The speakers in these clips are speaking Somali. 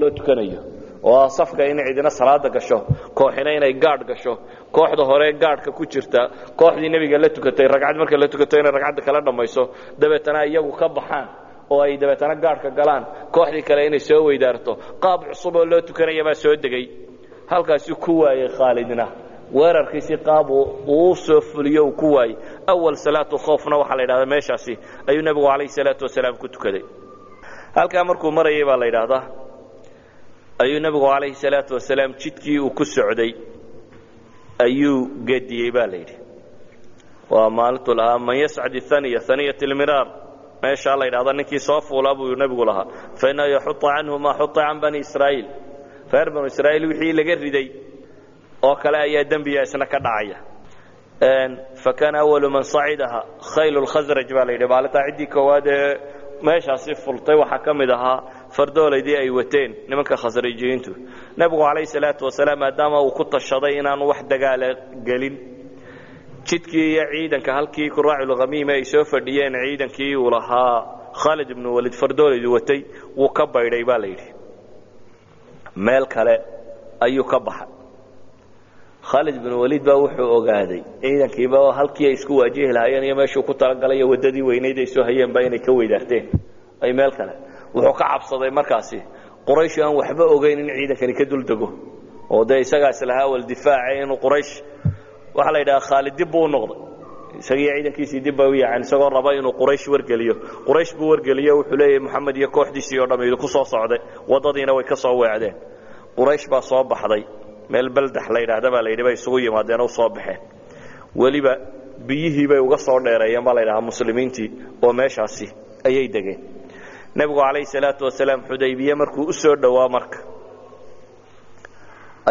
loo tukanayo oo safka in cidina salaada gasho kooxina inay gaadh gasho kooxda hore gaadhka ku jirta kooxdii nebiga la tukatay ragcad marka la tukato inay ragcadda kala dhammayso dabeetana iyagu ka baxaan oo ay dabeetana gaadhka galaan kooxdii kale inay soo weydaarto. Qaab cusub oo loo tukanaya baa soo degay. Halkaasuu ku waayey khaalidna. Weerarkiisii qaab uu soo fuliyo uu ku waayey awal salaatu khoofna waxaa la yidhahdaa meeshaasi ayuu nebigu calayhi salaatu wasalaam ku tukaday. Halkaa markuu marayay baa la yidhaahdaa ayuu nebigu calayhi salaatu wasalaam jidkii uu ku socday ayuu gediyey baa la yidhi. Waa maalintuu lahaa man yascad aniya aniyat lmiraar meeshaa la yidhahda ninkii soo fuula buu nebigu lahaa fainahu yaxuطa canhu maa xuطa can bani israa'iil. Reer banu israa'iil wixii laga riday oo kale ayaa dembiga isna ka dhacaya. Fakana awalu man sacidaha khayl lkhasraj baa la yidhi. Maalintaa ciddii koowaad ee meeshaasi fultay waxaa ka mid ahaa fardoolaydii ay wateen nimanka khasrajiyiintu nebigu calayhi salaatu wasalaam maadaama uu ku tashaday inaanu wax dagaala gelin jidkii iyo ciidanka halkii kuraaculkhamiime ay soo fadhiyeen ciidankii uu lahaa khaalid ibnu walid fardoolaydu watay wuu ka baydhay baa la yidhi. Meel kale ayuu ka baxay. Khaalid ibnu waliid baa wuxuu ogaaday ciidankiiba halkii ay isku waajihi lahaayeen iyo meeshuu ku talagalay iyo waddadii weynayd ay soo hayeenba inay ka weydaarteen. Ay meel kale wuxuu ka cabsaday markaasi quraysh aan waxba ogeyn in ciidankani ka duldego. Oo dee isagaa islahaa wal difaace inuu quraysh waxaa la yidhaha khaalid dib buu u isagii ciidankiisii dib ba u yacan isagoo raba inuu quraysh wargeliyo. Quraysh buu wargeliyo wuxuu leeyahy moxamed iyo kooxdiisii oo dham idinku soo socday waddadiina way ka soo weecdeen quraysh baa soo baxday meel baldax la yidhaahda baa la yidhi bay isugu yimaadeen oo soo baxeen. Weliba biyihii bay uga soo dheereeyeen baa la yidhahaa muslimiintii oo meeshaasi ayay degeen nebigu calayhi salaatu wasalaam xudaybiye markuu u soo dhowaa marka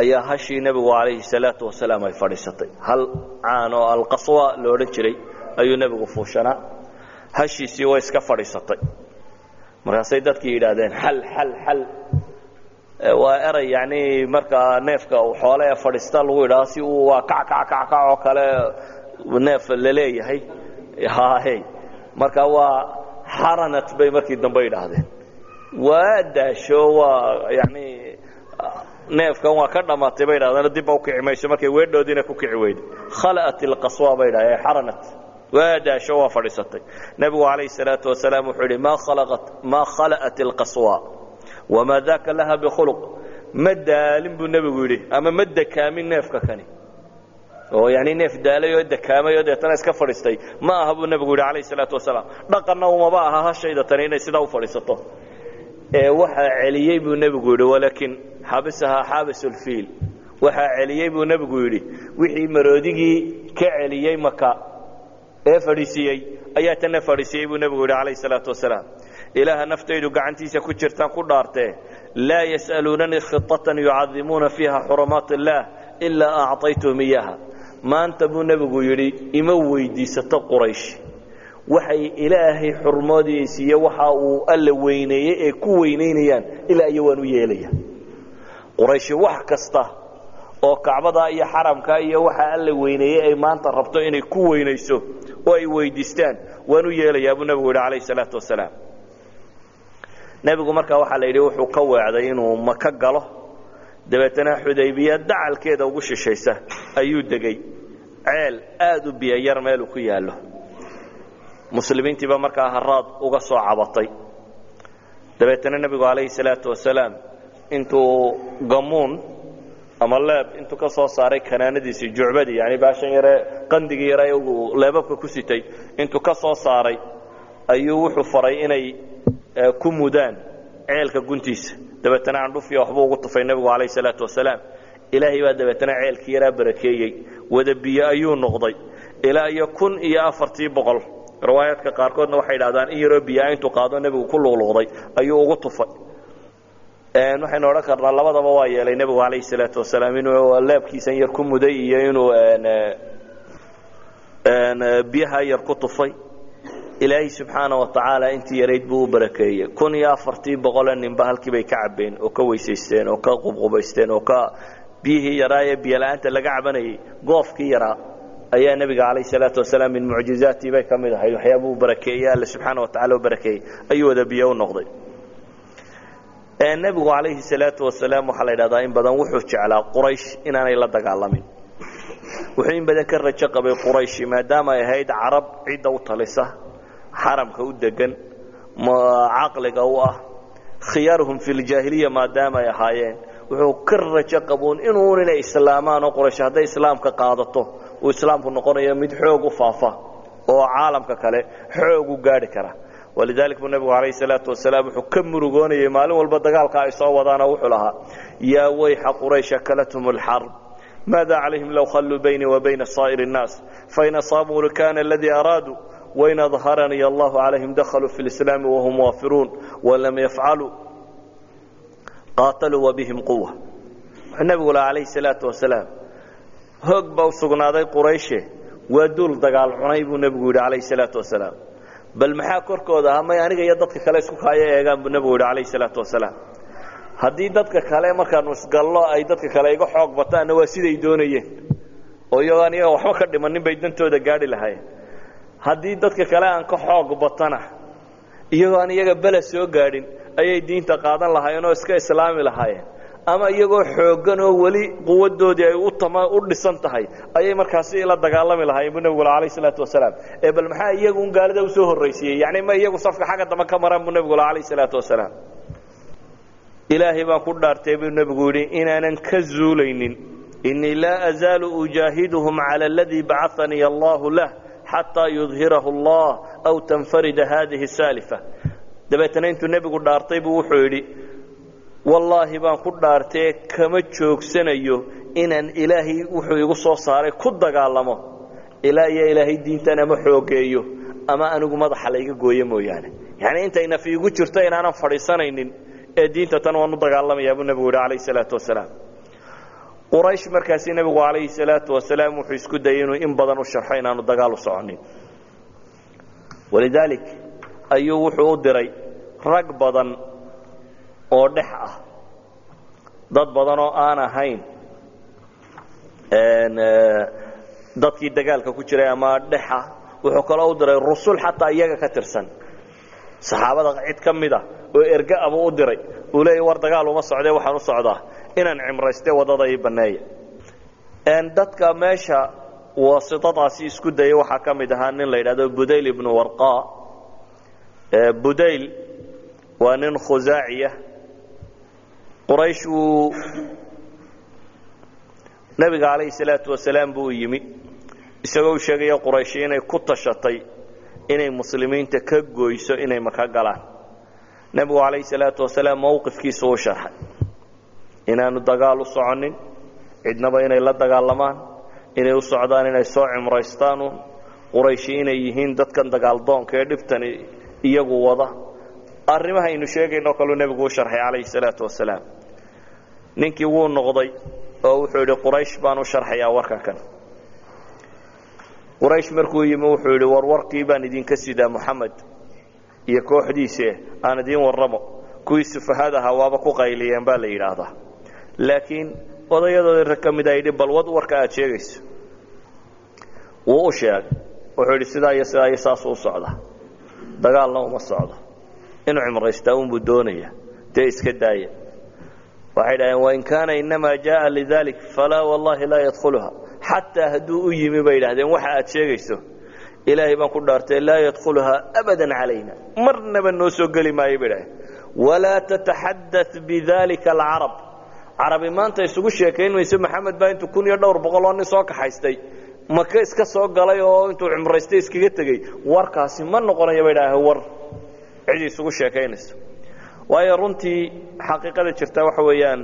ayaa hashii nebigu calayhi salaatu wasalaam ay fadhiisatay. Hal caan oo alqaswa lo odhan jiray ayuu nebigu fuushanaa. Hashiisii way iska fadhiisatay. Markaasay dadkii yidhaahdeen xal xal xal waa eray yani markaa neefka xoole ee fadhiista lagu yidhaha si uu waa kac kac kac kac oo kale neef la leeyahay hahe marka waa xaranat bay markii dambe yidhaahdeen. Waa daasho waa yani neefkan waa ka dhammaatay bay yidhahdeen dibba ukici mayso markay weedhoodiina ku kici weyday khala'at ilqaswa bay yidhahdeen xaranat waa daasho waa fadhiisatay nebigu calayhi salaatu wasalaam wuxuu yidhi maa khalaqat maa khala'at ilqaswa wamaa daaka laha bikhuluq ma daalin buu nebigu yidhi ama ma dekaamin neefka kani oo yani neef daalay oo dekaamay oo deetana iska fadhiistay ma aha buu nebigu yidhi calayhi salaatu wasalaam. Dhaqanna umaba aha hashayda tani inay sidaa u fadhiisato. Ee waxaa celiyey buu nebigu yidhi walaakin xabisahaa xaabis ulfiil waxaa celiyey buu nebigu yidhi wixii maroodigii ka celiyey maka ee fadhiisiiyey ayaa tanna fadhiisiiyey buu nebigu yidhi calayhi salaatu wasalaam. Ilaaha naftaydu gacantiisa ku jirtaan ku dhaartee laa yas'aluunanii khitatan yucadimuuna fiiha xurumaat illaah ilaa acطaytuhum iyaha maanta buu nebigu yidhi ima weydiisato quraysh. Waxay ilaahay xurmoodiisiiyo waxa uu alla weyneeyey ee ku weynaynayaan ilaa iyo waan u yeelaya. Qurayshi wax kasta oo kacbada iyo xaramka iyo waxa alla weyneeyey ay maanta rabto inay ku weynayso oo ay weydiistaan waan u yeelayaa buu nebigu yidhi calayhi salaatu wasalaam. Nebigu markaa waxaa la yidhi wuxuu ka weecday inuu maka galo dabeetana xudaybiya dacalkeeda ugu shishaysa ayuu degey ceel aad u biyayar meeluu ku yaallo. Muslimiintiiba markaa haraad uga soo cabatay. Dabeetana nebigu calayhi salaatu wasalaam intuu gamuun ama leeb intuu ka soo saaray kanaanadiisii jucbadii yani baashan yare qandigii yare uu leebabka ku sitay intuu ka soo saaray ayuu wuxuu faray inay ku mudaan ceelka guntiisa dabeetana candhufiya waxbuu ugu tufay nebigu calayh salaatu wasalaam. Ilaahay baa dabeetana ceelkii yaraa barakeeyey. Wada biyo ayuu noqday. Ilaa iyo kun iyo afartii boqol. Riwaayaadka qaarkoodna waxay idhahdaan in yaroo biyaa intuu qaado nebigu ku luqluqday ayuu ugu tufay. Waxaynu odhan karnaa labadaba waa yeelay nebigu calayhi salaatu wasalaam inuu leebkiisan yar ku muday iyo inuu biyaha yar ku tufay ilaahay subxaana wa tacaala intii yarayd buu u barakeeyey. Kun iyo afartii boqole ninba halkii bay ka cabeen oo ka weysaysteen oo ka qubqubaysteen oo ka biyihii yaraa ee biyola'aanta laga cabanayay goofkii yaraa ayaa nebiga calayh salaatu wasalaam min mucjizaatii bay ka mid ahayd. Waxyaabuu barakeeyey alle subxaana wa tacala u barakeeyey. Ayuu wada biyo u noqday. Nebigu calayhi salaatu wasalaam waxaa la yidhahdaa in badan wuxuu jeclaa quraysh inaanay la dagaalamin. Wuxuu in badan ka rajo qabay qurayshi maadaama ay ahayd carab cidda u talisa xaramka u degan caqliga u ah khiyaaruhum fi ljaahiliya maadaama ay ahaayeen wuxuu ka rajo qabuun inuun inay islaamaan oo quraysh hadday islaamka qaadato uu islaamku noqonayo mid xoog u faafa oo caalamka kale xoog u gaadhi kara. Walidalik buu nebigu calayhi salaatu wasalaam wuxuu ka murugoonayay maalin walba dagaalka ay soo wadaanoo wuxuu lahaa yaa wayxa quraysha kalathum alxarb maada calayhim low khalluu baynii wa bayna saa'iri الnaas fain asaabuu kana aladii araaduu allahu calayhim dakhaluu fi lislaami wahum waafiruun walam yafcaluu qaataluu wabihim quwa wuxuu nebigu lahaa calayhi salaatu wasalaam hoog baa u sugnaaday qurayshe waa duul dagaal cunay buu nebigu yidhi calayhi salaatu wasalaam bal maxaa korkooda ah may aniga iyo dadka kale isku kaayo eegaan buu nebigu yidhi calayhi salaatu wasalaam haddii dadka kale markaanu isgallo ay dadka kale iga xoog bataanna waa siday doonayeen oo iyagoo an haddii dadka kale aan ka xoog batana iyagoo aan iyaga bela soo gaadhin ayay diinta qaadan lahaayeen oo iska islaami lahaayeen. Ama iyagoo xooggan oo weli quwadoodii ay u dhisan tahay ayay markaasi la dagaalami lahaayeen buu nebigu alayh salaatu wasalaam. Ee bal maxaa iyagu gaalida u soo horraysiiyey yani ma iyagu safka xagga dambe ka maraan buu nebigu alayh salaatu wasalaam. Ilaahay baan ku dhaartay buu nebigu yidhi inaanan ka zuulaynin inii laa azaalu ujaahiduhum cala aladii bacanii allahu lah xataa yudhirahu allah aw tanfarida hadihi saalifa. Dabeetana intuu nebigu dhaartay buu wuxuu yidhi wallaahi baan ku dhaartee kama joogsanayo inaan ilaahay wuxuu igu soo saaray ku dagaalamo. Ilaa iyo ilaahay diintan ama xoogeeyo ama anigu madaxa layga gooyo mooyaane. Yani intay naf iigu jirto inaanan fadhiisanaynin ee diinta tan waan u dagaalamayaa buu nebigu yidhi quraysh markaasi nebigu calayhi salaatu wasalaam wuxuu isku dayay inuu in badan u sharxo inaanu dagaal u soconin. Walidaalik ayuu wuxuu u diray rag badan oo dhex ah. Dad badan oo aan ahayn dadkii dagaalka ku jiray ama dhexa wuxuu kaloo u diray rusul xataa iyaga ka tirsan. Saxaabada cid ka mid a oo erga abuu u diray. Uu leeya war dagaal uma socdee waxaan u socdaa inaan cimrayste waddada ii banneeya. Dadka meesha waasitadaasi isku dayay waxaa ka mid ahaa nin la yidhahdo budayl ibnu warqa. Budayl waa nin khusaaciya quraysh uu nebiga calayhi salaatu wasalaam buu yimi. Isagoo u sheegaya qurayshi inay ku tashatay inay muslimiinta ka goyso inay maka galaan. Nebigu calayhi salaatu wasalaam mowqifkiisu u sharxay inaanu dagaal u soconin cidnaba inay la dagaalamaan inay u socdaan inay soo cimraystaanu qurayshi inay yihiin dadkan dagaaldoonka ee dhibtani iyagu wada. Arrimaha aynu sheegaynoo kaluu nebigu u sharxay calayhi salaatu wasalaam. Ninkii wuu noqday oo wuxuu yidhi quraysh baan u sharxayaa warka kan quraysh markuu yimi wuxuu yidhi war baan idinka sidaa moxamed iyo kooxdiise aan idiin warramo. Kuwii sufahad ahaa waaba ku qayliyeen baa la yidhaahdaa laakiin odayadoodii rag ka mid a yidhi bal wad warka aad sheegayso. Wuu u sheegay. Wuxuu yidhi sidaa iyo sidaa iyo saasuu u socdaa dagaalna uma socdo. Inuu cimraystaa unbuu doonaya. Dee iska daaya waxay dhaheen wain kaana inamaa jaaa lidalik falaa wallahi laa yadkhuluha. Xataa hadduu u yimi bay idhahdeen waxa aad sheegayso ilaahay baan ku dhaartay laa yadkhuluhaa abadan calayna. Marnaba noo soo geli maayo bay dhaheen walaa tataxadat bidalika alcarab carabi maanta isugu sheekayn mayso maxamed baa intuu kun iyo dhowr boqol oo nin soo kaxaystay. Maka iska soo galay oo intuu cimraystay iskaga tegey. Warkaasi ma noqonayo bay dhaaheen war. Cidi isugu sheekaynayso waayo runtii xaqiiqada jirta waxa weeyaan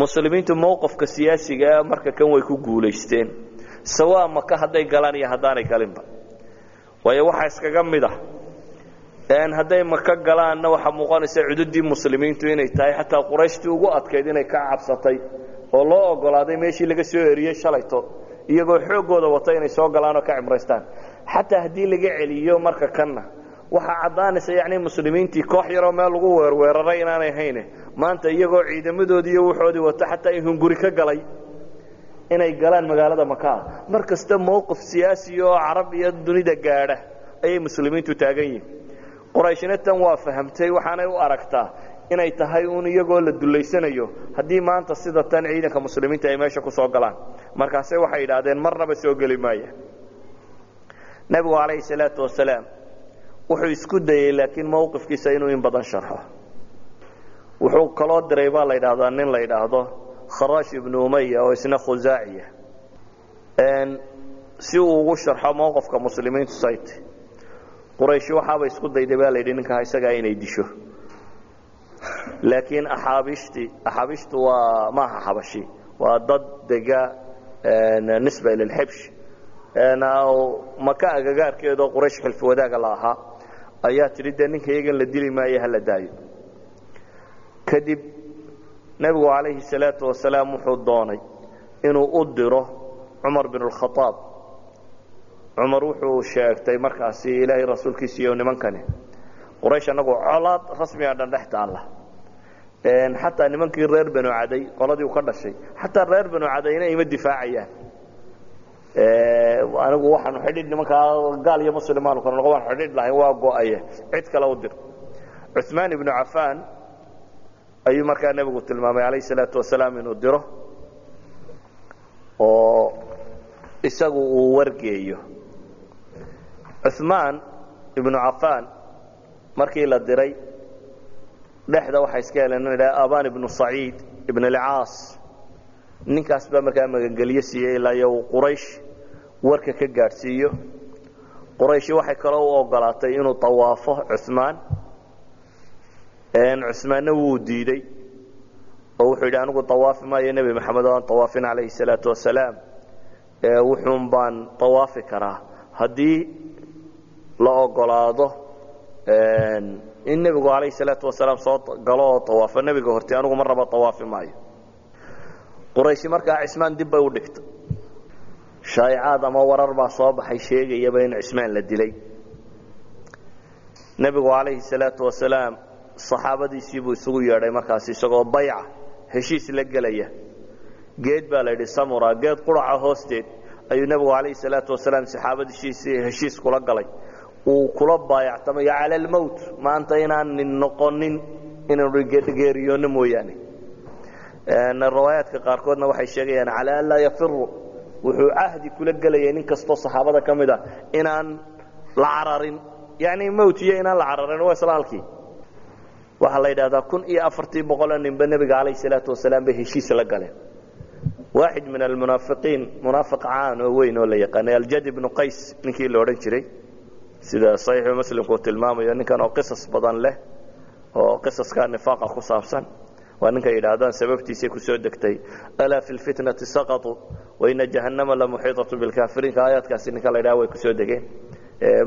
muslimiintu mowqafka siyaasigaa marka kan way ku guulaysteen. Sawaa maka hadday galaan iyo haddaanay galinba. Waayo waxaa iskaga mid ah hadday maka galaanna waxaa muuqanaysa cududii muslimiintu inay tahay. Xataa qurayshtii ugu adkayd inay ka cabsatay oo loo ogolaaday meeshii laga soo eriyey shalayto iyagoo xooggooda wata inay soo galaan oo ka cimraystaan. Xataa haddii laga celiyo marka kanna waxaa caddaanaysa yani muslimiintii koox yaroo meel lagu weerweeraray inaanay hayne. Maanta iyagoo ciidamadoodii iyo wuxoodii wata xataa ihunguri ka galay inay galaan magaalada makaa mar mowqif siyaasi oo carab iyo dunida gaadha ayay muslimiintu taagan yihiin qurayshna tan waa fahamtay waxaanay u aragtaa inay tahay uun iyagoo la dullaysanayo. Haddii maanta sida tan ciidanka muslimiinta ay meesha ku soo galaan markaase waxay yidhaahdeen marnaba soo geli maaya nebigu calayhi salaatu wasalaam wuxuu isku dayey laakiin mowqifkiisa inuu in badan sharxo. Wuxuu kaloo diray baa la yidhaahdaa nin la yidhaahdo kharash ibnu umaya oo isna khusaaciya si uu ugu sharxo mowqifka muslimiintu sayte qurayshi waxaaba isku dayday baa la yidhi ninkaa isagaa inay disho. Laakiin axaabiishtii axaabiishtu waa maaha xabashi waa dad dega nisba ila lxibsh maka agagaarkeedoo quraysh xilfi wadaaga la ahaa ayaa tidhi dee ninka iyagan la dili maayo hala daayo. Kadib nebigu calayhi salaatu wasalaam wuxuu doonay inuu u diro cumar bin اlkhaaab cumar wuxuu sheegtay markaasi ilaahay rasuulkiisa iyo nimankani. Quraysh annagu colaad rasmiga dhan dhex taalla. Xataa nimankii reer banu caday qoladii u ka dhashay xataa reer banu cadayna ima difaacayaan. Anigu waxaanu xidhiidh nimankaa gaal iyo muslimaanu kala noqo waan xidhiidh lahayn waa go'aye cid kale u dir. Cuثmaan ibnu cafaan ayuu markaa nebigu tilmaamay calayh salaatu wasalaam inuu diro oo isagu uu wargeeyo cumaan ibnu cafaan markii la diray dhexda waxay iska heleen in dha aban ibnu saciid ibn alcaas ninkaas baa markaa magangelyo siiyey ilaa yo quraysh warka ka gaadhsiiyo. Quraysh waxay kaloo u ogolaatay inuu awaafo cumaan cumaanna wuu diidey oo wuxuu yidhi anigu awaafi maayo nebi maxamed oo aan awaafin calayhi salaau wasalaam. Wuxuun baan awaafi karaa. Haddii la ogolaado in nebigu calayh salaatu wasalaam soo galo oo awaafo nebiga hortay anigu mar raba awaafi maayo. Qurayshi markaa cismaan dib bay u dhigtay. Shaa'icaad ama warar baa soo baxay sheegayaba in cismaan la dilay. Nebigu calayhi salaatu wasalaam saxaabadiisiibuu isugu yeedhay markaas isagoo bayca heshiis la gelaya. Geed baa la yidhi samura geed quraca hoosteed. Ayuu nebigu calayhi salaatu wasalaam saxaabadiisii heshiis kula galay uu kula baayactamayo cala almowt maanta inaanin noqonin inaanu geeriyoonno mooyaane. Riwaayaadka qaarkoodna waxay sheegayaan calaa an laa yafiru wuxuu cahdi kula gelayay nin kastoo saxaabada ka mid a inaan la cararin. Yani mowt iyo inaan la cararin waa isla halkii. Waxaa la yidhahdaa kun iyo afartii boqoloo ninba nebiga calayh salaatu wasalaam bay heshiis la galeen. Waaxid min almunaafiqiin munaafiq caan oo weyn oo la yaqaanay aljad ibnu qays ninkii la odhan jiray sida saxiixu muslimku uu tilmaamayo ninkan oo qisas badan leh oo qisaska nifaaqa ku saabsan waa ninkay yidhaahdaan sababtiisay ku soo degtay alaa fi lfitnati saqatuu waina jahannama lamuxiiطatu bilkaafiriinka aayaadkaasi ninka la ydhaha way ku soo degeen.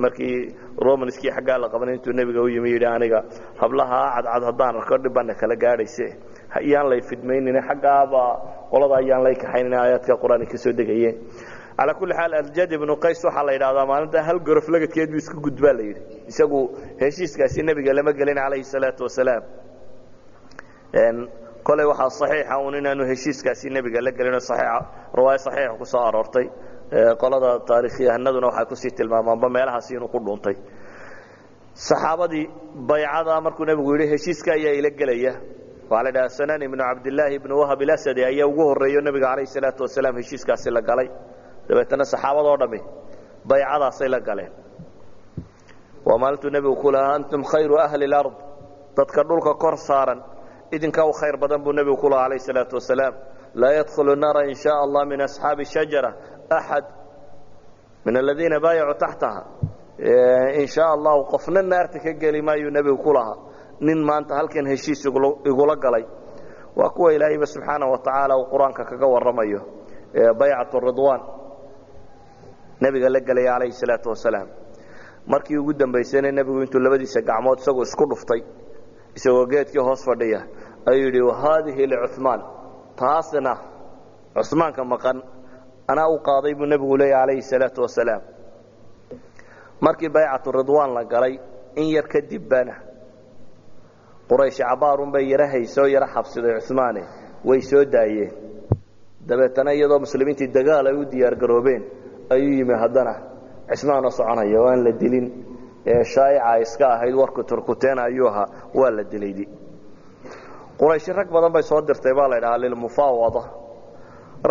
Markii romanskii xaggaa la qabanay intuu nebiga u yimi yidhi aniga hablaha cadcad haddaan arko dhibana kala gaadhayse. Iyaan lay fidmaynin xaggaaba qolada ayaan lay kaxaynin aayaadka qur'aanka ka soo degayeen calaa kulli xaal aljad ibnu qays waxaa la yidhahdaa maalinta hal gorof lagadkeed buu isku gudbaa la yidhi. Isagu heshiiskaasi nebiga lama gelin calayhi salaatu wasalaam. Koley waxaa saxiixa un inaanu heshiiskaasi nebiga la gelinoo saxiixa riwaayo saxiixa ku aroortay. Qolada taarikhyahanaduna waxay ku sii tilmaamaanba meelahaasi inuu ku dhuuntay saxaabadii baycada markuu nebigu yidhi heshiiska ayaa ila gelaya. Waxaa la dhaha sanan ibnu cabdillaahi ibnu wahab ilasadi ayaa ugu horreeyo nebiga calayh salaatu wasalaam heshiiskaasi la galay dabeetana saxaabadoo dhammi baycadaasay la galeen. Waa maalintuu nebigu ku lahaa antum khayru ahli lard. Dadka dhulka kor saaran idinka u khayr badan buu nebigu ku lahaa calayh salaatu wasalaam. Laa yadkhulu naara in shaa allah min asxaabi shajara axad min aladiina baayacuu taxtaha. In shaa allahu qofna naarta ka geli maayuu nebigu ku lahaa nin maanta halkan heshiis igula galay. Waa kuwa ilaahayba subxaana wa tacaala uu qur'aanka kaga warramayo. Baycat ridwaan nebiga la gelaya calayhi salaatu wasalaam. Markii ugu dambaysayna nebigu intuu labadiisa gacmood isagoo isku dhuftay isagoo geedkii hoos fadhiya ayuu yidhi haadihi licumaan taasna cumaanka maqan anaa u qaaday buu nebigu leeya calayhi salaatu wasalaam. Markii baycatu ridwaan la galay in yar kadibana quraysh cabaarun bay yaro haysoo yaro xabsiday cumaane way soo daayeen. Dabeetana iyadoo muslimiintii dagaal ay u diyaargaroobeen ayuu yimi haddana. Cismaanoo soconaya waan la dilin. Ee shaa'ica iska ahayd warku turkuteen ayuu ahaa waa la dilaydi. Qurayshi rag badan bay soo dirtay baa la ydhahaa lilmufaawada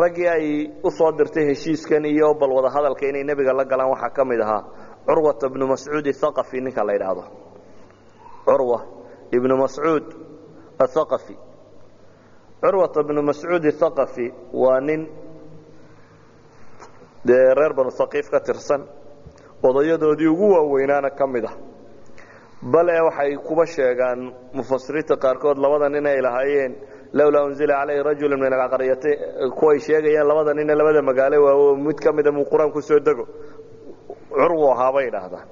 raggii ay u soo dirtay heshiiskan iyo bal wada hadalka inay nebiga la galaan waxaa ka mid ahaa curwata bnu mascuud athaqafi ninka la ydhaahdo curwa ibnu mascuud athaqafi curwata bnu mascuud athaqafi waa nin dee reer banu haqiif ka tirsan odayadoodii ugu waaweynaana ka mid ah. Bale waxay kuba sheegaan mufasiriinta qaarkood labada nin ay lahaayeen lowlaa unzila calayhi rajulu min alaqaryati kuway sheegayeen labada nine labada magaalo waa mid ka mida muu qur'aan ku soo dego. Curwu ahaabay idhaahdaan.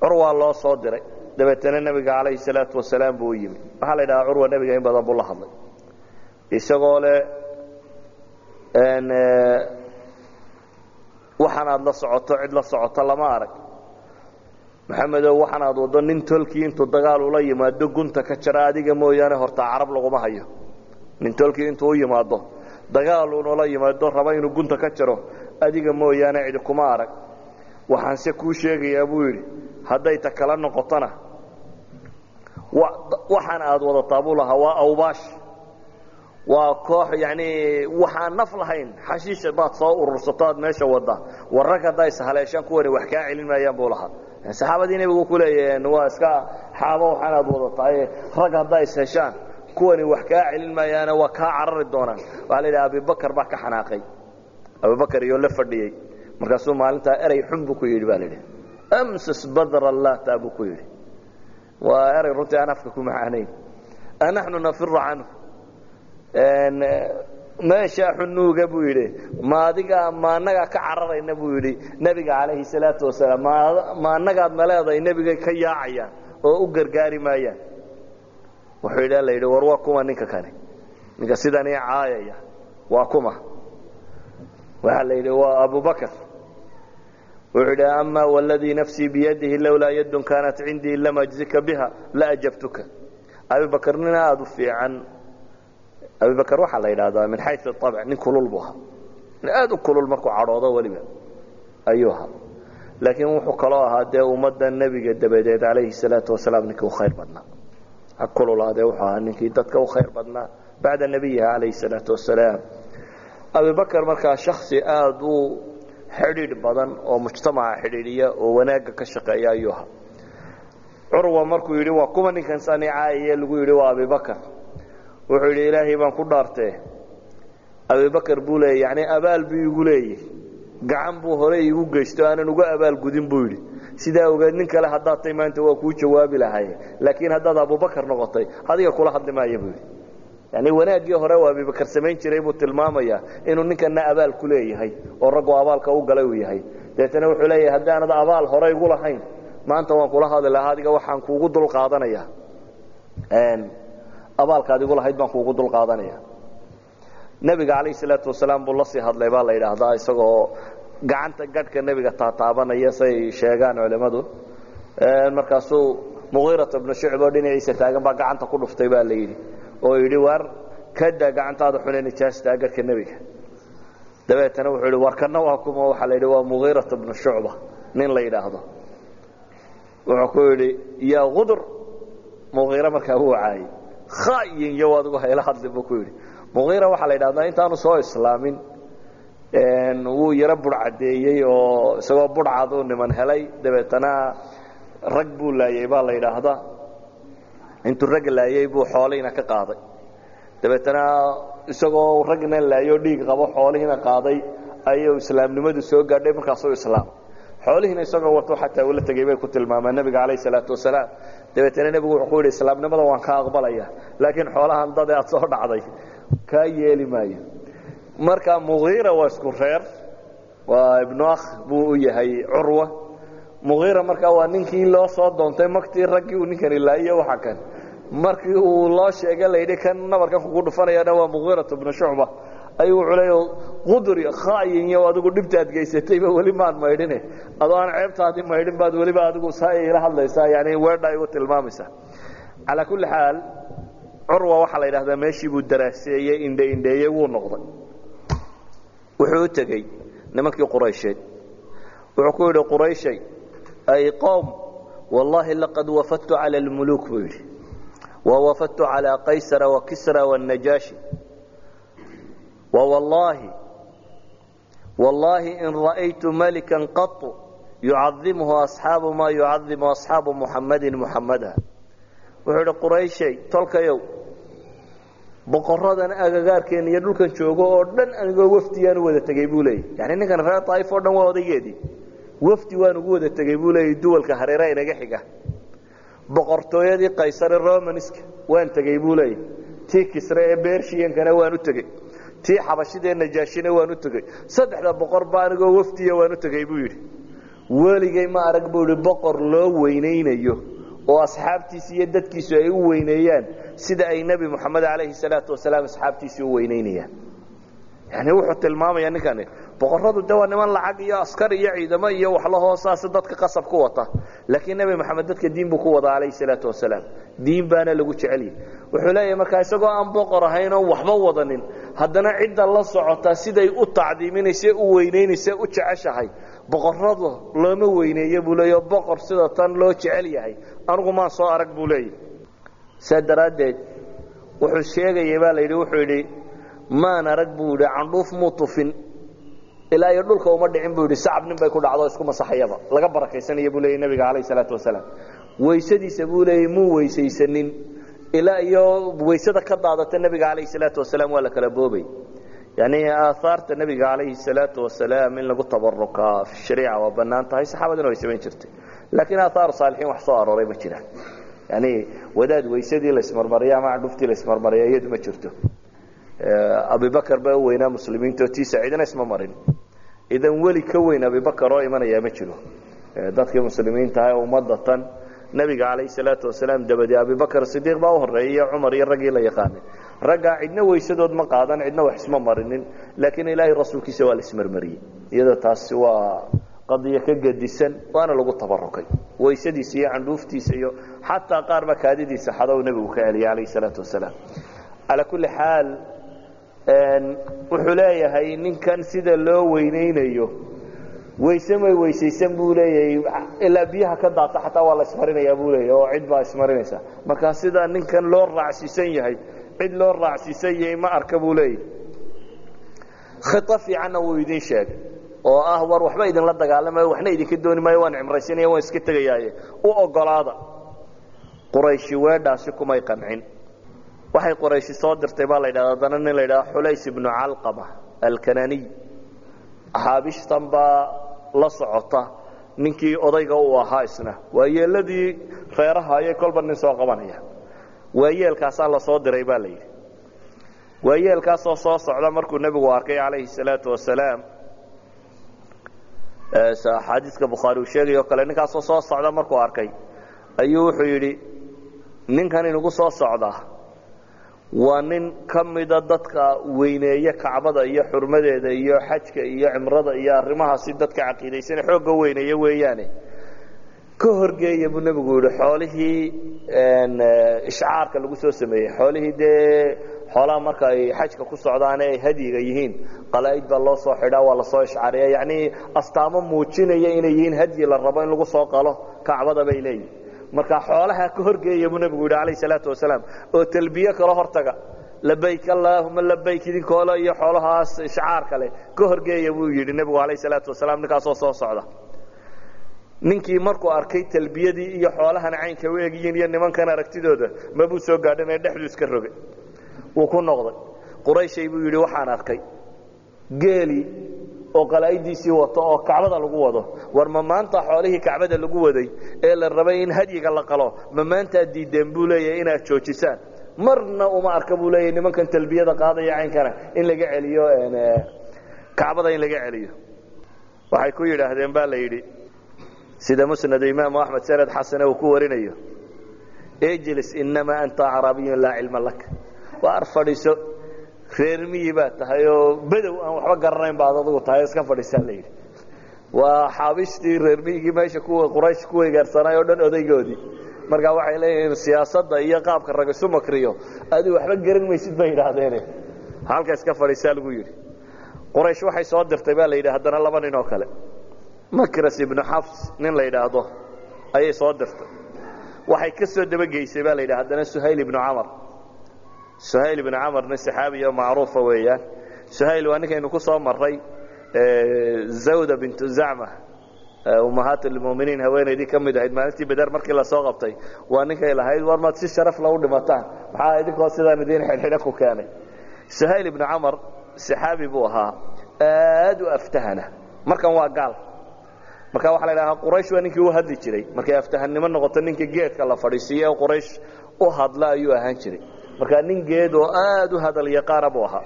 Curwaa loo soo diray. Dabeetana nebiga calayhi salaatu wasalaam buu u yimi. Waxaa la yidhahaa curwa nebiga in badan buu la hadlay. Isagoo leh waxaan aad la socoto cid la socoto lama arag. Maxamedow waxaan aad nin tolkii intuu dagaal ula yimaado gunta ka jara adiga mooyaane horta carab laguma hayo. Nin tolkii intuu u yimaado dagaal uunula yimaado raba inuu gunta ka jaro adiga mooyaane cidi kuma arag. Waxaanse kuu sheegayaa buu yidhi hadday ta kala noqotona waxaan aad wadataa buu lahaa waa awbaash waa koox yani waxaan naf lahayn. Xashiisha baad soo urursato aad meesha wadda. War rag haddaa ishaleeshaan kuwani wax kaa celin maayaan buu lahaa. Saxaabadii nebigu ku leeyaheen waa iska xaabo waxaan aad wadataye rag haddaa isheshaan kuwani wax kaa celin maayaane waa kaa carari doonaan. Waxaa la yidhaha abibakar baa ka xanaaqay. Abibakar iyo la fadhiyey. Markaasuu maalintaa erey xun buu ku yidhi baa la yidhi. Amsas badra lata buu ku yidhi. Waa erey runtii aan afka ku macaanayn. Anaxnu nafiru canhu meeshaa xunuuga buu yidhi. Ma adiga ma annagaa ka cararayna buu yidhi. Nebiga calayhi salaatu wasalaam ma annagaad na leedahay nebigay ka yaacayaan oo u gargaari maayaan wuxuu yidhi la yidhi war waa kuma ninka kani ninka sidanii caayaya waa kuma. Waxaa la yidhi waa abubakar wuxuu yidhi ama wladii nafsii biyadihi lowlaa yadun kaanat cindii lam ajzika biha la ajabtuka. Abibakar nin aada u fiican abibakr waxaa la yidhaahdaa min xayu abc nin kulul buu ahaa. Nin aad u kulul markuu cadhoodo weliba ayuu ahaa. Laakiin wuxuu kaloo ahaa dee ummadda nebiga dabadeed calayhi salaatu wasalaam ninkii u khayr badnaa. Ha kululaadee wuxuu ahaa ninkii dadka u khayr badnaa bacda nebiyiha calayhi salaatu wasalaam. Abibakar markaa shaksi aada u xidhiidh badan oo mujtamaca xidhiidhiya oo wanaagga ka shaqeeya ayuu ahaa. Curwa markuu yidhi waa kuma ninkan sani caayaye lagu yidhi waa abibakar wuxuu yidhi ilaahay baan ku dhaartee. Abibakar buu leeyay yani abaal buu igu leeyey gacan buu hore iigu geysto aanan uga abaalgudin buu yidhi. Sidaa ogeed nin kale haddaad tay maanta waa kuu jawaabi lahaye laakiin haddaad abubakar noqotay adiga kula hadli maaya buu yidhi. Yani wanaaggii hore uu abibakar samayn jiray buu tilmaamayaa inuu ninkana abaal ku leeyahay oo raggu abaalka u galay uu yahay. Deetana wuxuu leeyahay haddii aanad abaal hore igu lahayn maanta waan kula hadli lahaa adiga waxaan kuugu dul qaadanaya abaalkaad igu lahayd baan kuugu dul qaadanaya nebiga calayhi salaatu wasalaam buu la sii hadlay baa la yidhaahdaa isagoo gacanta gadhka nebiga taataabanaya say sheegaan culimmadu markaasuu muqiirata bnu shucb oo dhinaciisa taagan baa gacanta ku dhuftay baa la yidhi. Oo yidhi waar kada gacantaada xune nijaastaa gadhka nebiga. Dabeetana wuxuu yidhi war kana waa kuma waxaa la yidhi waa muqiirata bnu shucba. Nin la yidhaahdo. Wuxuu ku yidhi yaa qudur muqiire markaa wuu caayey khayin iyo adigu hayla hadli buu ku yidhi. Muqiira waxaa la yidhahdaa intaanu soo islaamin wuu yaro budhcadeeyey oo isagoo budhcaduu niman helay. Dabeetana rag buu laayey baa la yidhaahdaa. Intuu rag laayey buu xoolihiina ka qaaday. Dabeetana isagoo ragna laayoo dhiig qabo xoolihiina qaaday ayuu islaamnimadu soo gaadhay markaasuu islaamay xoolihiina isagoo wato xataa ula tegey bay ku tilmaamaan. Nebiga calayh salaatu wasalaam dabeetana nebigu wuxuu ku yidhi islaamnimada waan ka aqbalaya laakiin xoolahan dade aad soo dhacday kaa yeeli maayo. Marka muqiira waa isku reer waa ibnu akh buu u yahay curwa muqiira markaa waa ninkii loo soo doontay maktii raggii uu ninkani laayiyo waxa kan markii uu loo sheegay layidhi kan nabarkan kugu dhufanayana waa muqiiratu bnu shucba ayuu wuxuu leeya quduri khaayin iyo adigu dhibtaad geysatayba weli maad maydhine. Adoo aan ceebtaadii maydhin baad weliba adigu saa ila hadlaysaa yani weedha igu tilmaamaysaa. Calaa kulli xaal curwa waxaa la yidhahdaa meeshii buu daraaseeyey indhe indheeyey wuu noqday. Wuxuu u tegey nimankii quraysheed. Wuxuu ku yidhi qurayshay ay qowm wallaahi laqad wafadtu cala almuluuk buu yidhi. Wawafadtu calىa qaysara wakisra wاnnajaashi wwallaahi wallaahi in ra'aytu malikan qatu yucadimhu asxaabu maa yucadimu asxaabu muxamadin muxamada wuxuu idhi qurayshay tolkayow boqoradan agagaarkeena iyo dhulkan joogo oo dhan anigoo wafdiyaan u wada tegey buu leeyay. Yani ninkan reer daaif oo dhan waa odaygeedii wafdi waan ugu wada tegey buu leeyay duwalka hareera inaga xiga. Boqortooyadii qaysare romanska waan tegey buu leeyay. Tii kisre ee bershiyankana waan u tegey tii xabashidee najaashina waan u tegey. Saddexda boqor ba anigoo wafdiya waan u tegey buu yidhi. Weligay ma arag buu ihi boqor loo weynaynayo oo asxaabtiisi iyo dadkiisu ay u weyneeyaan sida ay nebi moxamed calayhi salaatu wasalaam asxaabtiisii u weynaynayaan. Yani wuxuu tilmaamaya ninkani boqoradu de waa niman lacag iyo askar iyo ciidamo iyo waxla hoosaasi dadka qasab ku wata. Laakiin nebi moxamed dadka diin buu ku wada calayhi salaatu wasalaam. Diin baana lagu jecelyahy wuxuu leeyahay markaa isagoo aan boqor ahayn oon waxba wadanin haddana cidda la socotaa siday u tacdiiminayse u weynaynayse u jeceshahay. Boqoradu looma weyneeye buu leeya boqor sida tan loo jecel yahay. Anigu maan soo arag buu leeyahy saa daraaddeed wuxuu sheegayay baa layidhi wuxuu yidhi maan arag buu yidhi candhuuf muu ilaa iyo dhulka uma dhicin buu yidhi. Sacab nin bay ku dhacdo isku masaxayaba. Laga barakaysanaya buu leeyay nabiga calayh salaatu wasalaam. Weysadiisa buu leeyay muu weysaysanin ilaa iyo weysada ka daadata nebiga calayhi salaatu wasalaam waa la kala boobay. Yani aaaarta nebiga calayhi salaatu wasalaam in lagu tabarukaa fi shariica waa bannaan tahay saxaabaduna way samayn jirtay. Laakiin aaaru saalixiin wax soo arooray ma jiraan. Yani wadaad weysadii laismarmariya ama candhuftii laismarmariya iyadu ma jirto. Abibakar baa u weynaa muslimiinta oo tiisa cidina isma marin. Idan weli ka weyn abibakar oo imanayaa ma jiro. Dadkii muslimiinta ah ummadda tan nebiga calayhi salaatu wasalaam dabadii abibakar sidiiq baa u horeeyay iyo cumar iyo raggii la yaqaanay. Raggaa cidna weysadood ma qaadan cidna wax isma marinin laakiin ilaahay rasuulkiisa waa la ismarmariyey. Iyadoo taasi waa qadiyo ka gedisan waana lagu tabarukay weysadiisa iyo candhuuftiisa iyo xataa qaar ba kaadidiisa xadow nebigu ka celiyay calayhi salaatu wasalaam. Calaa kulli xaal wuxuu leeyahay ninkan sida loo weynaynayo weyse may weysaysan buu leeyahay. Ilaa biyaha ka daata xataa waa la ismarinayaa buu leeyahay oo cid baa ismarinaysa. Marka sida ninkan loo raacsiisan yahay cid loo raacsiisan yahay ma arka buu leeyahay. Khito fiicanna wuu idin sheegay oo ah war waxba idinla dagaalamayo waxna idinka dooni maayo waan cimraysanaya waan iska tegayaaye. U ogolaada qurayshi weedhaasi kumay qancin. Waxay qurayshi soo dirtay baa la yidhahda haddana nin la yidhahda xulays ibnu calqama alkananiy axaabishtan baa la socota ninkii odayga uu ahaa isna. Waa yeeladii reeraha ayay kolba nin soo qabanaya. Waayeelkaasaa la soo diray baa la yidhi. Waayeelkaasoo soo socda markuu nebigu arkay calayhi salaatu wasalaam axaadiiska bukhaari uu sheegay o kale ninkaasoo soo socda markuu arkay ayuu wuxuu yidhi ninkan inugu soo socdaa waa nin ka mida dadka weyneeye kacbada iyo xurmadeeda iyo xajka iyo cimrada iyo arrimahaasi dadka caqiidaysane xoogga weyneeye weeyaane. Ka horgeeya buu nebigu yidhi xoolihii ishcaarka lagu soo sameeyey. Xoolihii dee xoolaha marka ay xajka ku socdaane ay hadyiga yihiin qalaaid baa loo soo xidhaa waa la soo ishcaariya yacnii astaamo muujinaya inay yihiin hadyi la rabo in lagu soo qalo kacbada bay leeyihiin marka xoolaha ka horgeeya buu nebigu yidhi calayh salaatu wasalaam oo talbiye kala hortaga. Labayk allaahuma labayk idinkoole iyo xoolahaas ishcaar kale ka horgeeya buu yidhi nebigu calayh salaatu wasalaam ninkaasoo soo socda. Ninkii markuu arkay talbiyadii iyo xoolahan caynka u egyihiin iyo nimankan aragtidooda mabuu soo gaadhanee dhexdu iska roge wuu ku noqday. Qurayshay buu yidhi waxaan arkay geeli oo qalaa'idiisii wato oo kacbada lagu wado. War ma maanta xoolihii kacbada lagu waday ee la rabay in hadyiga la qalo ma maantaad diideen buu leeyahay inaad joojisaan. Marna uma arka buu leeyahay nimankan talbiyada qaadaya caynkana in laga celiyo kacbada in laga celiyo. Waxay ku yidhaahdeen baa la yidhi sida musnad imaamu axmed sanad xasane uu ku warinayo ejlis inamaa anta acraabiyun laa cilma laka waar fadhiiso reer miyi baad tahay oo bedow aan waxba garanayn baad adugu tahay iska fadhiisaa la yidhi. Waa xaabishtii reer miyigii meesha kuwa quraysh ku wegaarsanay oo dhan odaygoodii. Markaa waxay leeyihiin siyaasadda iyo qaabka rag isu makriyo adigu waxba garan maysid bay yidhaahdeene halka iska fadhiisaa lagu yidhi. Quraysh waxay soo dirtay baa la yidhi haddana laba nin oo kale. Makras ibnu xafs nin la yidhaahdo ayay soo dirtay. Waxay ka soo dabageysay baa la yidhi haddana suhayl ibnu camar suhayl ibnu camarna saxaabiyo macruufa weeyaan. Suhayl waa ninkaynu ku soo maray zawda bintu zacma ummahaat lmuminiin haweenaydii ka mid ahayd. Maalintii beder markii la soo qabtay waa ninkay lahayd war maad si sharaf la u dhimataan maxaa idinkoo sidaan idiin xidhxidho ku keenay? Suhayl ibnu camar saxaabi buu ahaa aad u aftahana. Markan waa gaal. Marka waxaa la idhahaa quraysh waa ninkii u hadli jiray. Markay aftahannimo noqoto ninka geedka la fadhiisiiye quraysh u hadla ayuu ahaan jiray markaa nin geed oo aad u hadal yaqaana buu ahaa.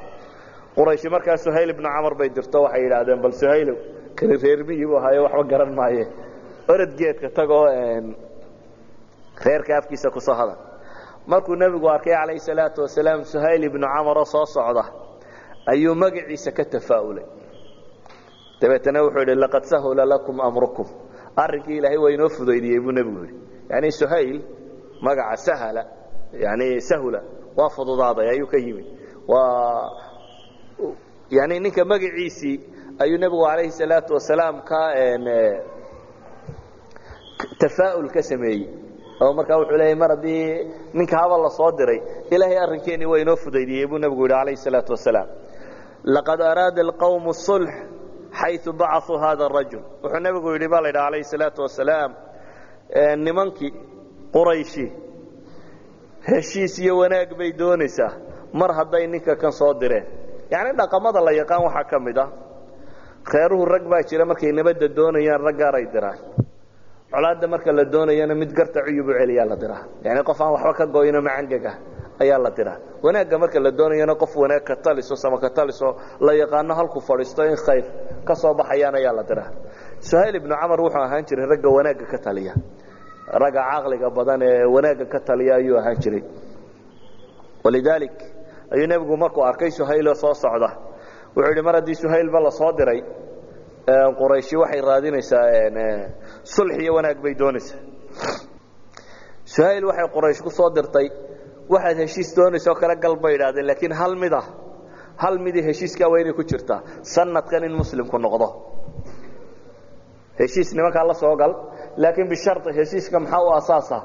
Qurayshi markaa suhayl ibnu camar bay dirto waxay yidhaahdeen bal suhaylow kani reermihii buu ahaayo waxba garan maaye. Orod geedka tagoo reerka afkiisa ku soo hadal. Markuu nebigu arkay calayhi salaatu wasalaam suhayl ibnu camaroo soo socda ayuu magaciisa ka tafaa'ulay. Dabeetana wuxuu yidhi laqad sahula lakum amrukum. Arrinkii ilaahay waa inoo fudaydiyey buu nebigu yidhi. Yani suhayl magaca sahala yani sahula waa fududaaday ayuu ka yimid. Waa yani ninka magaciisii ayuu nebigu calayhi salaatu wasalaam ka tafaa'ul ka sameeyey. Oo markaa wuxuu leeyay mar haddii ninka haba la soo diray ilaahay arrinkeenii waa inoo fudaydiyey buu nebigu yidhi calayhi salaatu wasalaam. Laqad araada alqawmu sulx xayu bacuu hada arajul wuxuu nebigu yidhi baa la yidhaha calayhi salaatu wasalaam nimankii qurayshi heshiis iyo wanaag bay doonaysaa. Mar hadday ninka kan soo direen. Yacni dhaqamada la yaqaan waxaa ka mid ah. Reeruhu rag baa jira markay nabadda doonayaan rag diraan. Colaadda marka la doonayana mid garta cuyubu celiyaa la diraa. Yani qof aan waxba ka goyno macangaga ayaa la diraa. Wanaagga marka la doonayana qof wanaag ka taliso sama ka taliso la yaqaano halku fadhiisto in khayr ka soo baxayaan ayaa la diraa. Suhayl ibnu camar wuxuu ahaan jiray ragga wanaagga ka taliya ragga caqliga badan ee wanaagga ka taliya ayuu ahaan jiray. Walidaalik ayuu nebigu markuu arkay suhayloo soo socda. Wuxuu yidhi mar haddii suhaylba la soo diray qurayshi waxay raadinaysaa sulx iyo wanaag bay doonaysaa. Suhayl waxay quraysh ku soo dirtay. Waxaad heshiis doonaysa oo kale gal bay idhahdeen laakiin hal mid ah hal midii heshiiskaa waa inay ku jirtaa sanadkan in muslimku noqdo. Heshiis nimankaa la soo gal laakiin bishari heshiiska maxaa u asaasa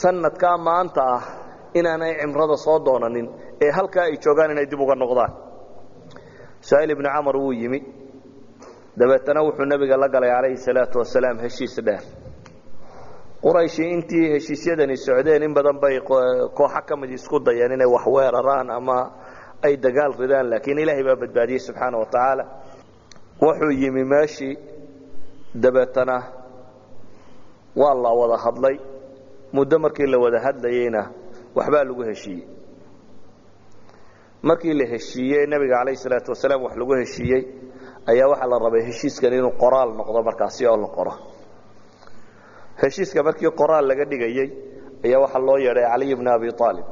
sanadkaa maanta ah inaanay cimrada soo doonanin ee halkaa ay joogaan inay dib uga noqdaan. Suhayl ibnu camar wuu yimi. Dabeetana wuxuu nebiga la galay calayhi salaatu wasalaam heshiis dheer. Qurayshi intii heshiisyadani socdeen in badan bay kooxo ka mid isku dayeen inay wax weeraraan ama ay dagaal ridaan laakiin ilaahay baa badbaadiyey subxaana wa tacaala. Wuxuu yimi meeshii dabeetana waa la wada hadlay. Muddo markii la wada hadlayeyna waxbaa lagu heshiiyey. Markii la heshiiyey nebiga calayhi salaatu wasalaam wax lagu heshiiyey ayaa waxaa la rabay heshiiskan inuu qoraal noqdo markaasi oo la qoro heshiiska markii qoraal laga dhigayey ayaa waxaa loo yeedhay caliy bna abi aalib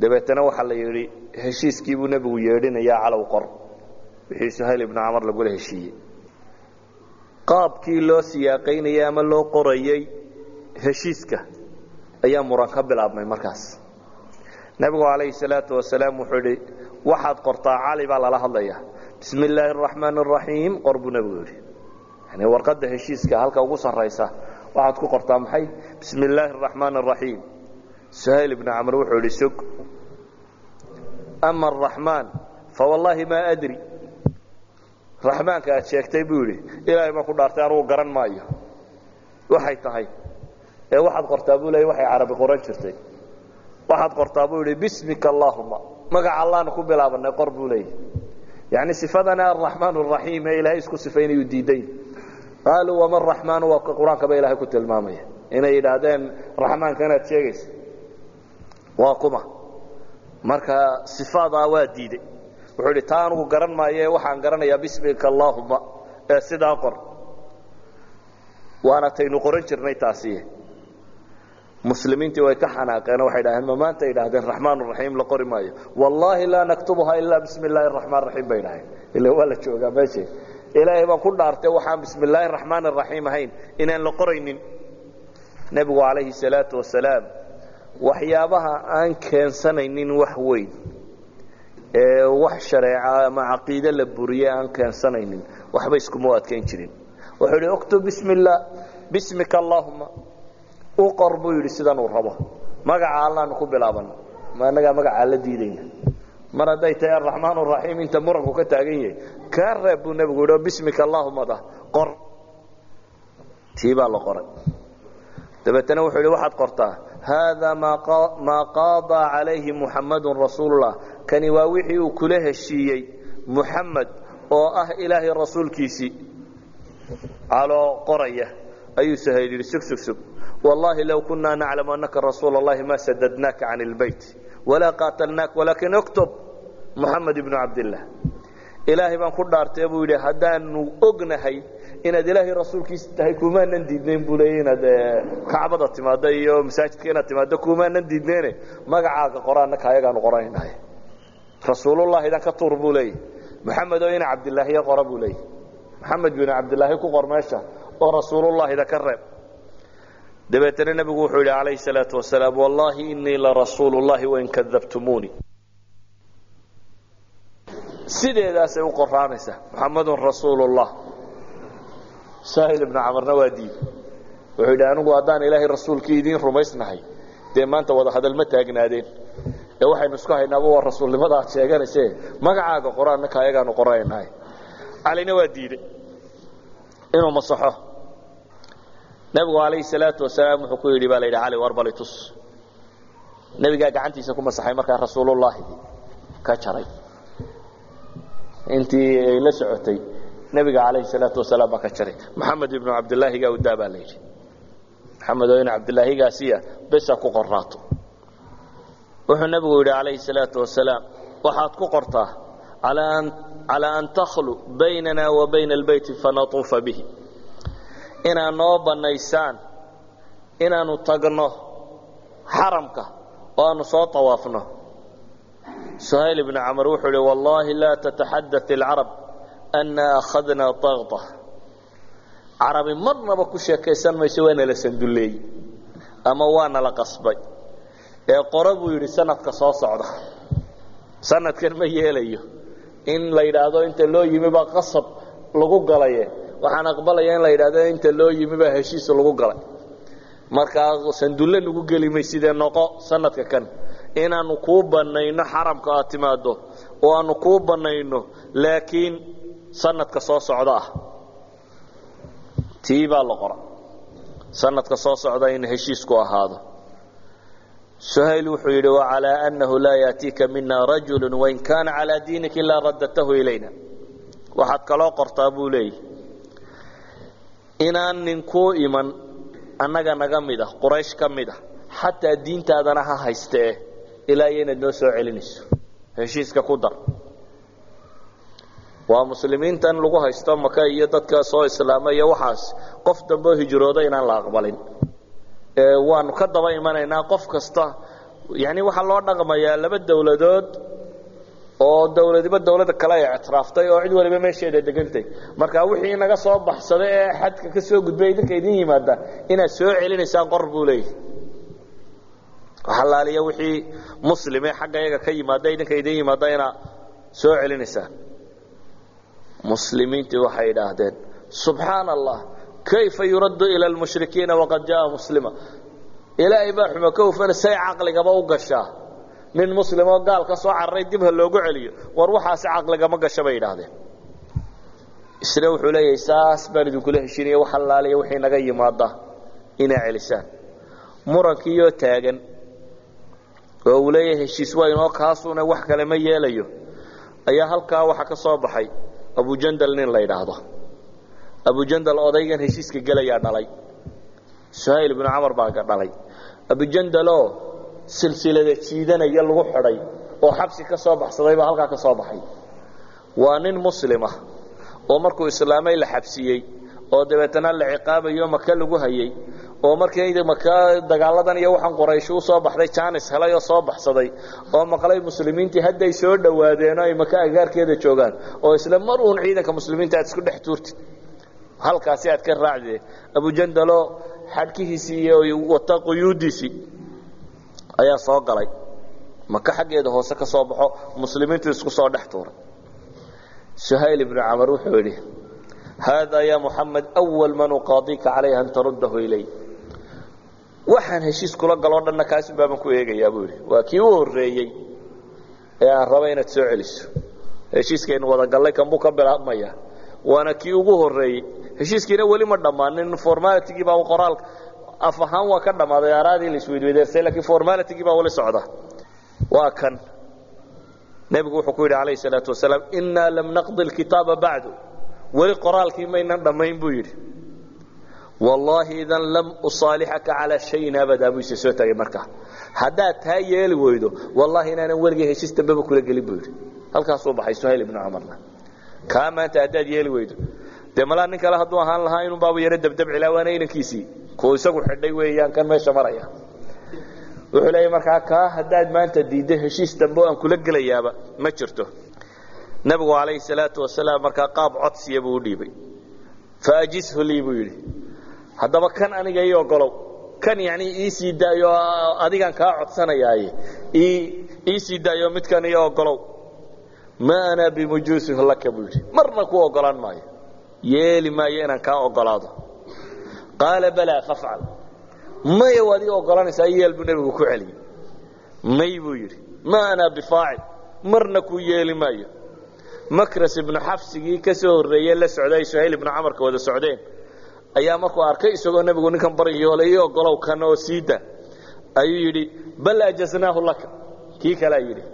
dabeetana waxaa la yidhi heshiiskiibuu nebigu yeedhinayaa calow qor. Wixii suhayl ibnu camar lagula heshiiyey qaabkii loo siyaaqaynayey ama loo qorayey heshiiska ayaa muran ka bilaabmay markaas. Nebigu calayhi salaatu wasalaam wuxuu idhi waxaad qortaa cali baa lala hadlayaa. Bismi illaahi araxmaan araxiim qor buu nebigu yidhi. Yani warqadda heshiiska halka ugu sarraysa waxaad ku qortaa maxay? Bismi illaahi araxmaan araxiim suhayl ibnu camr wuxuu idhi sug. Ama araxmaan fawallaahi maa adri raxmaanka aad sheegtay buu yidhi ilaahay baan ku dhaartay anugu garan maayo. Waxay tahay. Ee waxaad qortaa buu leey waxay carabi qoran jirtay. Waxaad qortaa buu yidhi bismika allaahuma magaca allaanu ku bilaabanay qor buu leeyahy yani sifadana araxmaan araxiim ee ilaahay isku sifaynayuu diiday. Qaaluu wama raxmaanu waa qur'aankaba ilahay ku tilmaamaya. Inay yidhaahdeen raxmaanka inaad sheegaysa waa kuma. Marka sifaadaa waa diiday wuxuu idhi taa anugu garan maaye waxaan garanayaa bismika allaahuma ee sidaa qor. Waana taynu qoran jirnay taasiy muslimiintii way ka xanaaqeen waxay dhahdeen ma maanta yidhahdeen raxmaan raxiim la qori maayo. Wallaahi laa naktubuha ilaa bismi illaahi raxmaan raxiim bay dhaheen ila waa la joogaa meesha. Ilaahay baan ku dhaartay waxaan bismi illaahi raxmaan raxiim ahayn inaan la qoraynin. Nebigu calayhi salaatu wasalaam waxyaabaha aan keensanaynin wax weyn wax shareeca ama caqiide la buriye aan keensanaynin waxba iskuma adkayn jirin. Wuxuu idhi uktub bismi illah bismika allaahuma u qor buu yidhi sidan uu rabo. Magaca allaanu ku bilaaban. Ma annagaa magacaa la diidayna. Mar hadday tahay araxmaan araxiim inta muranku ka taagan yahay kaa reeb buu nebigu yidhi oo bismika allaahuma da qor. Tii baa la qoray. Dabeetana wuxuu yidhi waxaad qortaa haadaa maa qaadaa calayhi muxammadun rasuulullah. Kani waa wixii uu kula heshiiyey muxamed oo ah ilaahay rasuulkiisii caloo qoraya. Ayuu sahayl yidhi sug sug sug. Wallaahi low kunaa naclamu annaka rasuula allahi ma sadadnaaka can ilbayt walaa qaatalnaak walaakin uktub muxamed ibnu cabdillaah ilaahay baan ku dhaartee buu yidhi haddaanu ognahay inaad ilaahay rasuulkiisa tahay kumaanan diidnayn buu leeyay inaad kacbada timaaddo iyo masaajidka inaad timaaddo kumaanan diidnayne magacaaga qoraannaka ayagaanu qoraynahay rasuulullahidan ka tuur buu leeyay maxamed oo ina cabdilaahiya qora buu leeyay maxamed binu cabdilaahi ku qor meesha oo rasuulullahida ka reeb. Dabeetana nebigu wuxuu yidhi calayhi salaatu wasalaam wallaahi inii larasuulu llahi wain kadabtumuunii. Sideedaasay u qoraanaysaa muxamadun rasuulullah saahil ibnu camarna waa diiday wuxuu yidhi anigu haddaan ilaahay rasuulkii idiin rumaysnahay dee maanta wada hadal ma taagnaadeen. Ee waxaynu isku haynaaba waa rasuulnimada aad sheeganayse. Magacaaga qor-aanaka ayagaanu qoraynahay. Calina waa diidey. Inuu masaxo. Nebigu calayhi salaatu wasalaam wuxuu ku yidhi baa la yidhi cali war bali tus. Nebigaa gacantiisa ku masaxay markaa rasuulullaahidii ka jaray. Intii ay la socotay nebiga calayhi salaatu wasalaam baa ka jaray maxamed ibnu cabdilaahigaa udaa baa la yidhi. Maxamed oo ina cabdilaahigaasiya besa ku qornaato wuxuu nebigu yidhi calayhi salaatu wasalaam waxaad ku qortaa calaa an takhlu baynana wa bayna albeyti fanatuufa bihi. Inaad noo bannaysaan inaanu tagno xaramka oo aanu soo tawaafno. Suhayl ibnu camar wuxuu idhi wallaahi laa tataxadat alcarab anna akhadnaa daqda carabi marnaba ku sheekaysan mayso waa nala sandulleeyey ama waa nala qasbay ee qora buu yidhi sanadka soo socda sanadkan ma yeelayo in la yidhaahdo inta loo yimi baa qasab lagu galaye waxaan aqbalaya in la yidhahdo inta loo yimi baa heshiis lagu galay markaa sandulle nagu geli may sidee noqo sanadka kan inaanu kuu banayno xaramka aad sanadka soo socda ah. Tii la qora sanadka soo socda in heshiisku ahaado. Suhayl wuxuu yidhi wacalaa annahu laa yaatiika mina rajulu wain kaana calaa diinika ilaa radatahu ilayna. Waxaad kaloo qortaa buu leeyahy. Inaan ninkuu iman annaga naga mid ah quraysh ka mid ah xataa diintaadana ha haystee ilaa iyo inaad noo soo celinayso. Heshiiska ku dar waa muslimiintan lagu haysto maka iyo dadka soo islaama iyo waxaas. Qof dambeoo hijrooda inaan la aqbalin. Waanu ka daba imanaynaa qof kasta. Yani waxaa loo dhaqmayaa laba dowladood oo dowladiba dowladda kale ay ictiraaftay oo cid waliba meesheeda degantay. Marka wixii naga soo baxsaday ee xadka ka gudbay idinka idin yimaada inaad soo celinaysaan qor buu leeyahy halaaliya wixii muslim ee xagga iyaga ka yimaada idinka idin yimaada inaad soo celinaysaan muslimiintii waxay idhaahdeen subxaana allah kayfa yuraddu ila lmushrikiina waqad jaa muslima? Ilaahay baa hufana say caqligaba u gashaa nin muslim oo gaal ka soo cararay dib loogu celiyo. War waxaasi caqligama gasha bay idhaahdeen. Isna wuxuu leeyahay saas baan idinkula heshinaya wax allaaliya wixii naga yimaada inaa celisaan. Murankiiyoo taagan oo uu leeyahay heshiis waa inoo kaasuna wax kale ma yeelayo. Ayaa halkaa waxaa ka soo baxay abujandal nin la yidhaahdo. Abujandal odaygan heshiiska gelayaa dhalay. Suhayl ibnu camar baa dhalay. Abujandaloo silsilada jiidanaya lagu xidhay oo xabsi ka soo baxsaday baa halkaa ka soo baxay. Waa nin muslim ah oo markuu islaamay la xabsiyey oo dabeetana la ciqaabayo maka lagu hayey oo markii dagaaladan iyo waxaan quraysh u baxday jaanis helay oo soo baxsaday oo maqlay muslimiintii hadday soo dhowaadeen oo ay maka agaarkeeda joogaan oo isla mar uun ciidanka muslimiinta aad isku dhex tuurtid. Halkaasi aad ka raacdee abujandalo xadhkihiisii iyo wata quyuudiisii ayaa soo galay. Maka xaggeeda hoose ka soo baxo muslimiintu isku soo dhex tuuray. Suhayl ibnu camar wuxuu yidhi haadaa ya muxamed awal man uqaadika calayha an taruddahu ilay waxaan heshiis kula galoo dhanna kaasun baaban ku eegayaa buu yidhi. Waa kii u horreeyey ee aan raba inaad soo celiso. Heshiiskaynu wadagallay kanbuu ka bilaabmaya. Waana kii ugu horreeyey. Heshiiskiina weli ma dhammaanin formalitigii baa qoraalka af ahaan waa ka dhammaaday aaraadii la isweydweydeersay laakiin formalitigii baa wali socda. Waa kan. Nebigu wuxuu ku yidhi calayhi salaatu wasalaam innaa lam naqdi alkitaaba bacdu. Weli qoraalkii maynan dhammayn buu yidhi wallaahi idan lam usaalixaka calaa shayin abadaa buu isa soo tagay markaa haddaad taa yeeli weydo wallaahi inaanan weligay heshiis dambeba kula gelin buu yidhi. Halkaasuu baxay suhayl ibnu cumarna kaa maanta haddaad yeeli weydo. Dee malaa nin kale hadduu ahaan lahaa inun baaba yaro dabdabcilaa waana inankiisii kuu isagu xidhay weeyaan kan meesha maraya. Wuxuu leeyahy markaa kaa haddaad maanta diiddo heshiis dambe o aan kula gelayaaba ma jirto. Nebigu calayhi salaatu wasalaam markaa qaab codsiya buu u dhiibay. Faajishu lii buu yidhi haddaba kan aniga ii ogolow kan yani ii sii daayo adigaan kaa codsanayaaye ii sii daayo midkan ii ogolow ma ana bimujuusin laka buu yidhi. Marna ku ogolaan maayo. Yeeli maayo inaan kaa ogolaado qaala balaa fafcal. Maya waad ii ogolanaysaa yeel buu nebigu ku celiyey may buu yidhi ma ana bifaacil. Marna kuu yeeli maayo. Makras ibnu xafsigii ka soo horreeye la socday suhayl ibnu camarka wada socdeen ayaa markuu arkay isagoo nebigu ninkan baryoolay ii ogolow kan oo siida ayuu yidhi bal ajasnaahu laka. Kii kalea yidhi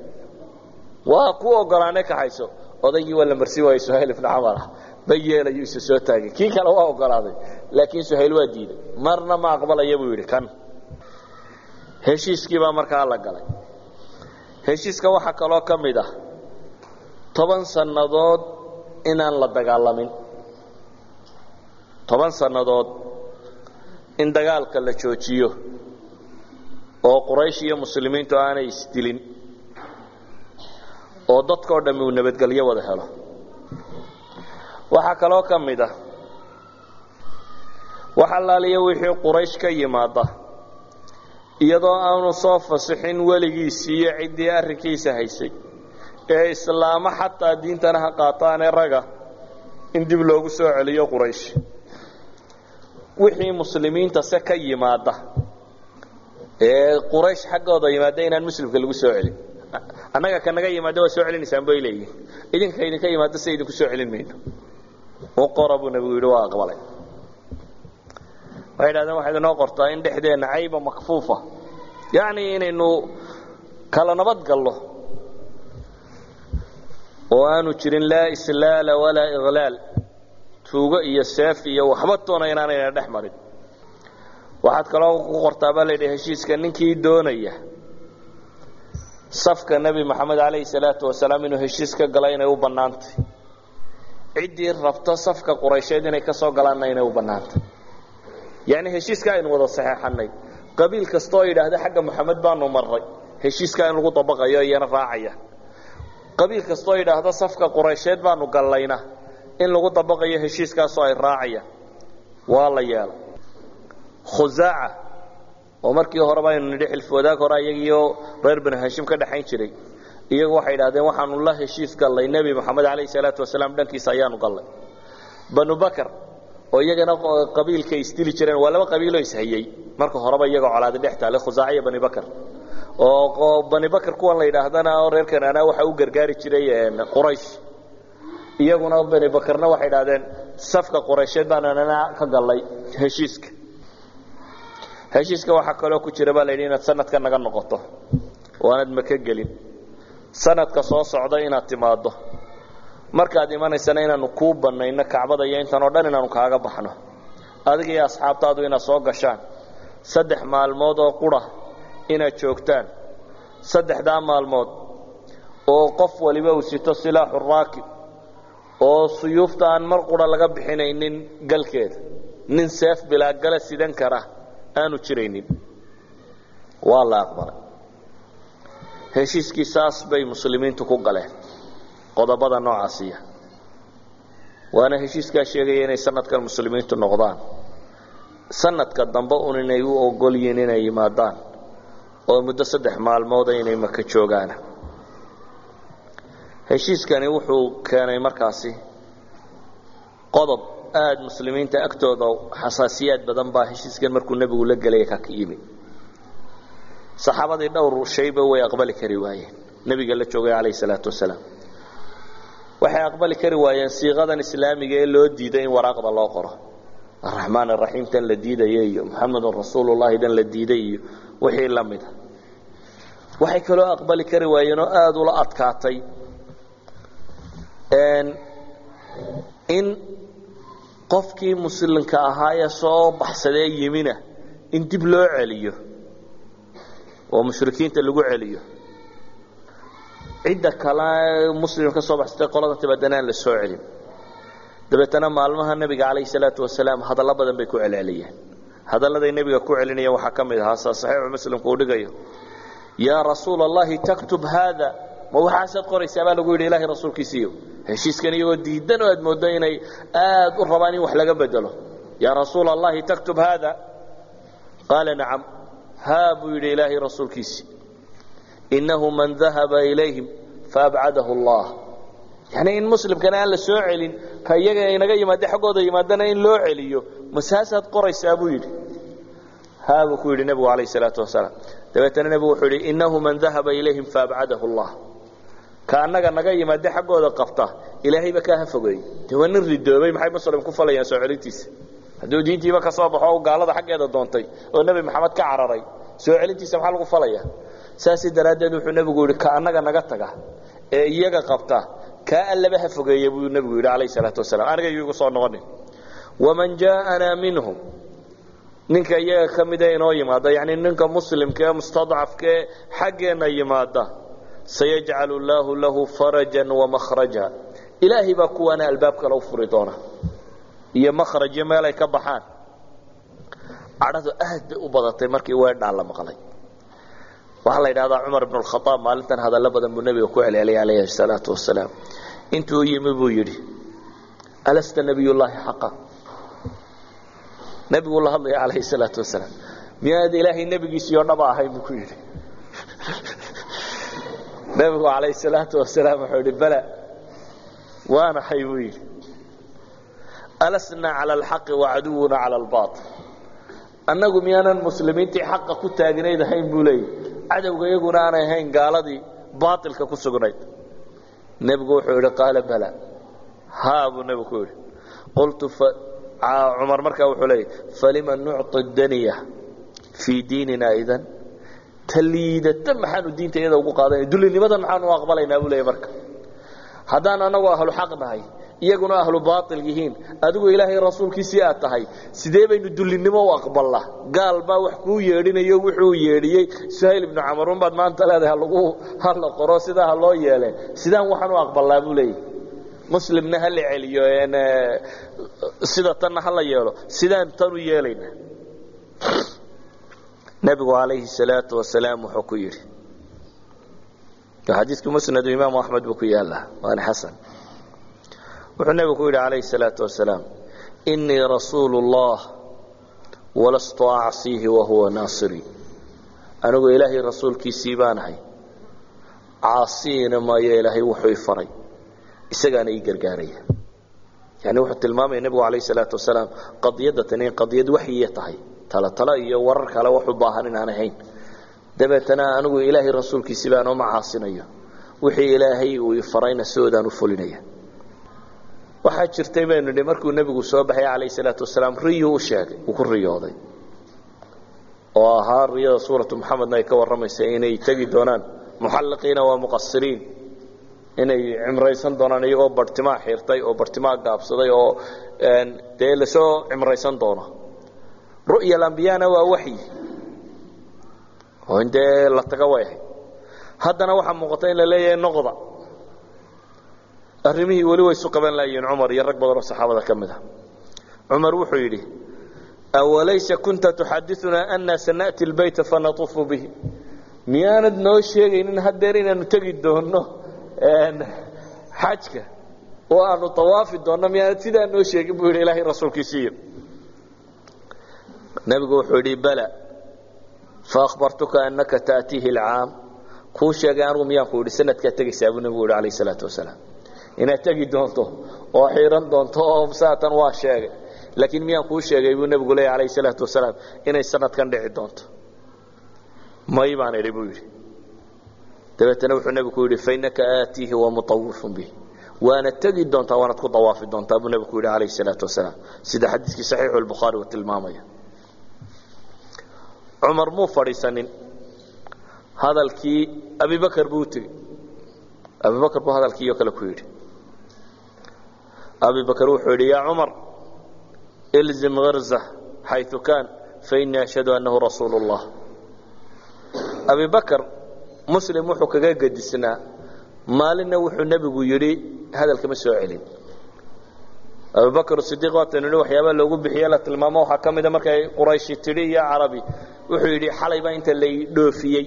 waa ku ogolaane kaxayso odaygii waa la marsi waayey suhayl ibnu camar ah. Ba yeelayuu isa soo taagay kii kale waa ogolaaday laakiin suhayl waa diiday. Marna ma aqbalaya buu yidhi kan. Heshiiskii baa markaa la galay. Heshiiska waxaa kaloo ka mid ah toban sannadood inaan la dagaalamin toban sannadood in dagaalka la joojiyo oo quraysh iyo muslimiintu aanay isdilin oo dadkao dhammi uu nabadgelyo wada helo. Waxaa kaloo ka mid ah wax allaaliya wixii quraysh ka yimaada iyadoo aanu soo fasixin weligiisii iyo ciddii arrinkiisa haysay ee islaamo xataa diintana ha qaataanee raga in dib loogu soo celiyo quraysh wixii muslimiinta se ka yimaada. Ee quraysh xaggooda yimaada inaan muslimka lagu soo celin. Annaga ka naga yimaada waa soo celinaysaan bay leeyihiin idinka idinka yimaada se idinku soo celin mayno. U qora buu nebigu yidhi waa aqbalay. Waxay idhahdeen waxaad inoo qortaa in dhexdeenna cayba makfuufa. Yacni inaynu kala nabad gallo oo aanu jirin laa islaala walaa iqlaal tuugo iyo seef iyo waxba toona inaanayna dhex marin. Waxaad kaloo ku qortaa baa layidhi heshiiska ninkii doonaya. Safka nebi moxamed calayhi salaatu wasalaam inuu heshiis gala inay u bannaantay. Ciddii rabto safka quraysheed inay ka galaanna inay u bannaantay. Yacni heshiiska aynu wada saxeexannay qabiil kastoo yidhaahda xagga moxamed baanu marray. Heshiiska in lagu dabaqayo iyana raacaya. Qabiil kastoo yidhaahda safka quraysheed baanu gallayna in lagu dabaqayo heshiiskaasoo ay raacayaan waa la yeela khusaaca oo markii horeba aynu nidhi xilfi wadaag hore iyagiiyo reer bani hashim ka dhexayn jiray iyagu waxay idhahdeen waxaanu la heshiis gallay nebi moxamed calayhi salaatu wasalaam dhankiisa ayaanu gallay banu bakar oo iyagana qabiilka isdili jireen waa laba qabiiloo ishayey marka horeba iyagoo colaadi dhex taale khusaaca iyo bani bakar. Oo bani bakar kuwan la yidhaahdana oo reer kanaana waxa u gargaari jiray quraysh iyaguna bani bakarna waxay idhahdeen safka quraysheed baanana ka gallay heshiiska. Heshiiska waxaa kaloo ku jira baa la yidhi inaad sanadka naga noqoto oo aanad maka gelin. Sanadka soo socda inaad timaaddo. Markaad imanaysana inaanu kuu bannayno kacbada iyo intan oo dhan inaanu kaaga baxno. Adiga iyo asxaabtaadu inaad soo gashaan. Saddex maalmood oo qura inaad joogtaan. Saddexdaa maalmood oo qof waliba uu sito silaaxu raakib oo suyuufta aan mar qura laga bixinaynin galkeeda nin seef bilaa gala sidan kara aanu jiraynin. Waa la aqbalay. Heshiiskii saas bay muslimiintu ku galeen qodobada noocaasiya. Waana heshiiskaa sheegaya inay sanadkan muslimiintu noqdaan. Sanadka dambe un inay u ogol yihiin inay yimaadaan oo muddo saddex maalmooda inay maka joogaan heshiiskani wuxuu keenay markaasi qodob aada muslimiinta agtooda xasaasiyaad badan baa heshiiskan markuu nebigu la gelaya ka yimi saxaabadii dhowr shayba way aqbali kari waayeen. Nebiga la joogay calayhi salaatu wasalaam. Waxay aqbali kari waayeen siiqadan islaamiga ee loo diiday in waraaqda loo qoro. Araxmaan araxiim la diidaya iyo muxamedun rasuulullahi dan la diiday iyo wixii la mida waxay kaloo aqbali kari waayeen oo aada ula adkaatay in qofkii muslimka ahaayee soo baxsadee yimina in dib loo celiyo oo mushrikiinta lagu celiyo. Cidda kale muslim ka soo baxsatay qolada tibaadana aan la soo celin. Dabeetana maalmaha nebiga calayhi salaatu wasalaam hadallo badan bay ku celceliyeen. Hadalladay nebiga ku celinayeen waxaa ka mid ahaa saa saxiixu muslimku uu dhigayo yaa rasuula allahi taktub haada ma waxaasaad qoraysaa baa lagu yidhi ilaahay rasuulkiisiiyo? Heshiiskan iyagoo diidan oo aad mooddo inay aad u rabaan in wax laga bedelo yaa rasuula allahi taktub haada. Qaala nacam. Haa buu yidhi ilaahay rasuulkiisii innahu man dahaba ilayhim faabcadahu allah. Yani in muslimkana aan la soo celin ka iyaga inaga yimaade xaggooda yimaadana in loo celiyo masaasaad qoraysaa buu yidhi. Haa buu ku yidhi nebigu calayh salaatu wasalaam. Dabeetana nebigu wuxuu yidhi innahu man dahaba ilayhim faabcadahu allah ka annaga naga yimaade xaggooda qabta ilaahayba kaa ha waa nin ridoobay maxay muslim ku falayaan soo celintiisa? Hadduu diintiiba ka soo baxo o gaalada xaggeeda doontay oo nebi maxamed ka cararay soo celintiisa maxaa lagu falaya saasi daraaddeed wuxuu nebigu yidhi ka annaga naga taga ee iyaga qabta kaa allaba ha fogeeya buu nebigu yidhi calayh salaatu wasalaam. Aniga yuu igu soo noqonin. Waman jaaanaa minhum ninka iyaga ka mida inoo yimaada yani ninka muslimka ee mustadcafka ee xaggeenna yimaada sayajcalu llaahu lahu faraja wamahraja ilaahay baa kuwaana albaab kale u furi doona iyo mahrajyo meelay ka baxaan cadhadu aad bay u badatay markii weedhaa la maqlay waxaa la yidhahdaa cumar bn khaaab maalintan hadallo badan buu nebiga ku celceliyay alayhi salaau wasalaam intuu yimi buu yidhi alasta nabiyullaahi xaqa nebiguu la hadlaya alayhi salaau wasalaam miyaad ilaahay nebigiisiiyo dhaba ahayn buu ku yidhi nabigu calayh salaatu wasalaam wuxuu yidhi bala waa naxay buu yidhi. Alasnaa cala alxaqi wacaduwuna cala albaail annagu miyaanan muslimiintii xaqa ku taagnayd ahayn buu leeyay cadowga iyaguna aanay ahayn gaaladii baailka ku sugnayd. Nebigu wuxuu yidhi qaala bala. Haa buu nebigu ku yidhi. Qultu cumar markaa wuxuu leeyay falima nucطi daniya fii diinina idan? Taliidata maxaanu diinta iyada ugu qaadanay dullinimadan maxaanu aqbalaynaa buu leeyay marka. Haddaan annagu ahlu xaq nahay iyaguna ahlu baail yihiin adigu ilaahay rasuulkiisii aad tahay sidee baynu dullinimo u aqbalnaa gaal baa wax kuu yeedhinayo wuxuu yeedhiyey. Suhayl ibnu camarun baad maanta leedahay halagu hala qoro sidaa ha loo yeele sidaan waxaan u aqbalnaa buu leeyahy muslimna ha la celiyo sida tanna ha la yeelo. Sidaan tan u yeelayna nebigu calayhi salaatu wasalaam wuxuu ku yidhi xadiiskii musnadu imaamu axmed buu ku yaallaa waana xasan. Wuxuu nebigu ku yidhi calayhi salaatu wasalaam innii rasuulu ullah walastu acsiihi wahuwa naasirii anigu ilaahay rasuulkiisii baanahay caasiina maayo ilaahay wuxuu i faray isagaana ii gargaaraya. Yani wuxuu tilmaamaya nebigu calayhi salaatu wasalaam qadiyadatan in qadiyad waxyiya tahay talatalo iyo warar kale wax u baahan inaan ahayn. Dabeetana anigu ilaahay rasuulkiisii baan uma caasinayo wixii ilaahay uu i farayna sidoodaan u fulinaya. Waxaa jirtay baynu nidhi markuu nebigu soo baxay calayhi salaatu wasalaam riyuu u sheegay uu ku riyooday. Oo ahaa riyada suuratu muxamedna ay ka warramaysa inay tegi doonaan. Muxalliqiina waa muqasiriin inay cimraysan doonaan iyagoo bartimaa xirtay oo bartimaa gaabsaday oo dee la soo cimraysan doono ru'ya alambiyana waa waxyi. Oo in dee la taga way ahayd. Haddana waxaa muuqata in la leeyahay noqda. Arrimihii weli way isu qaban laayihiin cumar iyo rag badan oo saxaabada ka mid a cumar wuxuu yidhi awalaysa kunta tuxadiunaa ana sana'ti lbayta fanatuufu bihi? Miyaanad noo sheegaynin hadeer inaanu tegi doonno xajka oo aanu awaafi doonno miyaanad sidaa noo sheegin buu yidhi ilaahay rasuulkiisiiyo nebigu wuxuu yidhi bala faahbartuka anaka taatiihi alcaam kuu sheegay anugu miyaan ku yidhi sanadkaa tegaysaa buu nebigu yidhi alayh salaatu wasalaam. Inaad tegi doonto oo xiiran doonto oo saatan waa sheegay. Laakiin miyaan kuu sheegay buu nebigu leeya alayh salaatu wasalaam inay sanadkan dhici doonto. May baan idhi buu yidhi. Dabeetana wuxuu nebigu ku yidhi fainaka aatiihi wamutawifun bih waana tegi doontaa waanaad ku dawaafi doontaa buu nebigu ku yidhi alayh salaatu wasalaam. Sida xadiiskii saxiixu lbukhaari uu tilmaamaya cumar muu fadhiisanin. Hadalkii abibakr buu u tegey abibakr buu hadalkiiyo kale ku yidhi. Abibakr wuxuu yidhi yaa cumar ilzim harzah xayu kaan fainii ashhadu annahu rasuulu اllah abibakr muslim wuxuu kaga gedisnaa maalinna wuxuu nebigu yidhi hadalkama soo celin. Abubakr sidiiq waataynu nihi waxyaabaa loogu bixiye la tilmaamo. Waxaa ka mida markay qurayshi tidhi iyo carabi wuxuu yidhi xalayba inta lay dhoofiyey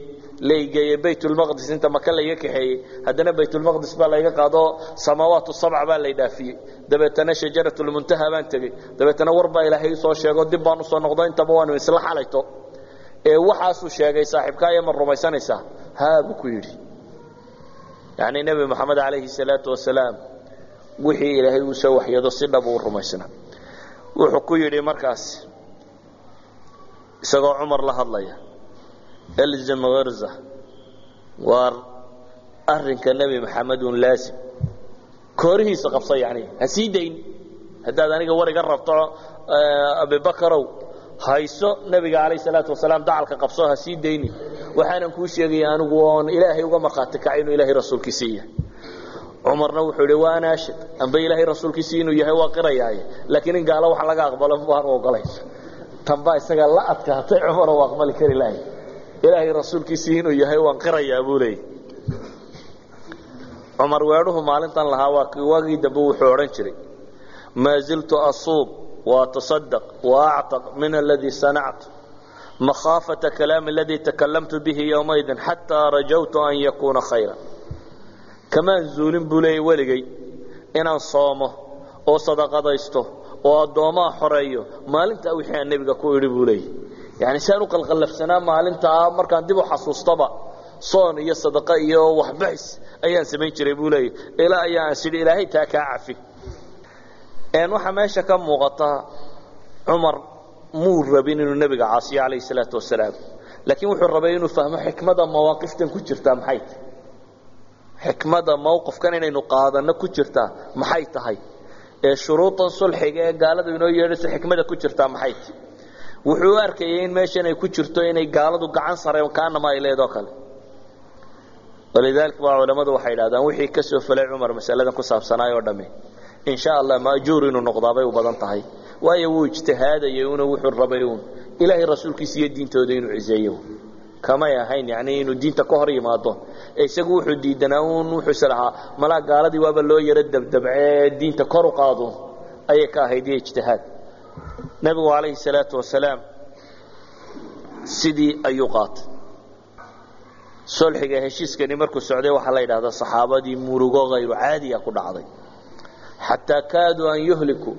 laygeeyey baytulmaqdis inta maka layga kaxeeyey. Haddana baytulmaqdis baa layga qaado samaawaat sabc baa lay dhaafiyey. Dabeetana shajaratulmuntaha baan tegey. Dabeetana war baa ilaahay soo sheego dib baan u soo noqdo intaba waanu isla xalayto. Ee waxaasuu sheegay saaxiibkaaya ma rumaysanaysaa? Haa buu ku yidhi. Yacni nebi moxamed calayhi salaatu wasalaam wixii ilaahay uu soo waxyado si dhab uu rumaysna wuxuu ku yidhi markaas isagoo cumar la hadlaya. Elzam harza waar arinka nebi maxamed un laasim koorihiisa qabsa yani ha sii dayn. Haddaad aniga war iga rabto abibakarow hayso nebiga calayh salaatu wasalaam dacalka qabso ha sii dayni waxaanan kuu sheegaya anigu oon ilaahay uga markhaati kacay inuu ilaahay rasuulkiisii yahay cumarna wuxuu idhi waa anaashid amba ilaahay rasuulkiisii inuu yahay waa qirayaaye. Laakiin in gaalo wax laga aqbalo baanu ogolayn tanbaa isaga la adkaatay cumaro waa aqbali kari lahay. Ilaahay rasuulkiisii inuu yahay waan qirayaa buu leeyay. Cumar weedhuhu maalintan lahaa waa waagii dambe wuxuu odhan jiray maa ziltu asuub waaatasadaq waactaq min aladii sanactu makhaafata kalaami aladii takalamtu bihi yowmaydin xataa rajawtu an yakuuna khayra kamaan zuulin buu leeyay weligay inaan soomo oo sadaqadaysto oo addoomaa xoreeyo. Maalintaa wixii aan nebiga ku idhi buu leeyay yani saan u qalqallafsanaa maalintaa markaan dib u xasuustaba soon iyo sadaqa iyo waxbixis ayaan samayn jiray buu leeyay ilaa ayaan sidhi ilaahay taa kaa cafi. Waxaa meesha ka muuqata cumar muu rabin inuu nebiga caasiyo calayh salaatu wasalaam laakiin wuxuu rabay inuu fahmo xikmada mawaaqiftan ku jirtaa maxay tahay? Xikmada mawqifkan inaynu qaadanno ku jirtaa maxay tahay ee shuruudan sulxiga ee gaaladu inoo yeedhayso xikmada ku jirtaa maxay? Wuxuu arkayay in meeshan ay ku jirto inay gaaladu gacan sareen kaanama ay leedoo kale. Walidaalika baa culammadu waxay idhahdaan wixii ka falay cumar masaladan ku saabsanaay oo dhamme in sha allah maajuur inuu noqdaabay u badan tahay. Waayo wuu ijtihaadayay una wuxuu rabay uun. Ilaahay rasuulkiisa iyo diintooda inuu ciseeyo. Kamay ahayn yani inuu diinta ka hor yimaado isagu wuxuu diidanaa un wuxuuse lahaa. Malaa gaaladii waaba loo yaro dabdabcee diinta kor u qaado ayay ka ahayd iyo ijtihaad. Nebigu calayhi salaatu wasalaam sidii ayuu qaatay. Solxiga heshiiskani markuu socday waxaa la yidhahdaa saxaabadii murugo hayru caadiya ku dhacday. Xataa kaaduu an yuhlikuu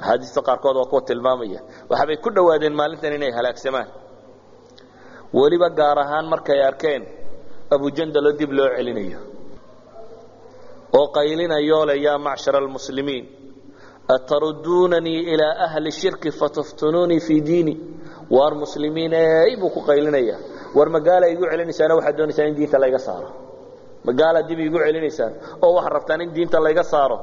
axaadiista qaarkood waa kuwa tilmaamaya. Waxaabay ku dhowaadeen maalintan inay halaagsamaan. Weliba gaar ahaan markay arkeen abujandalo dib loo celinayo. Oo qaylinayoo le yaa macshara almuslimiin. Ataruduunanii ilaa ahli shirki fataftunuunii fii diini. Waar muslimiiney buu ku qaylinaya. War magaala igu celinaysaana waxaad doonaysaan in diinta layga saaro. Magaala dib igu celinaysaan. Oo waxaad rabtaan in diinta layga saaro.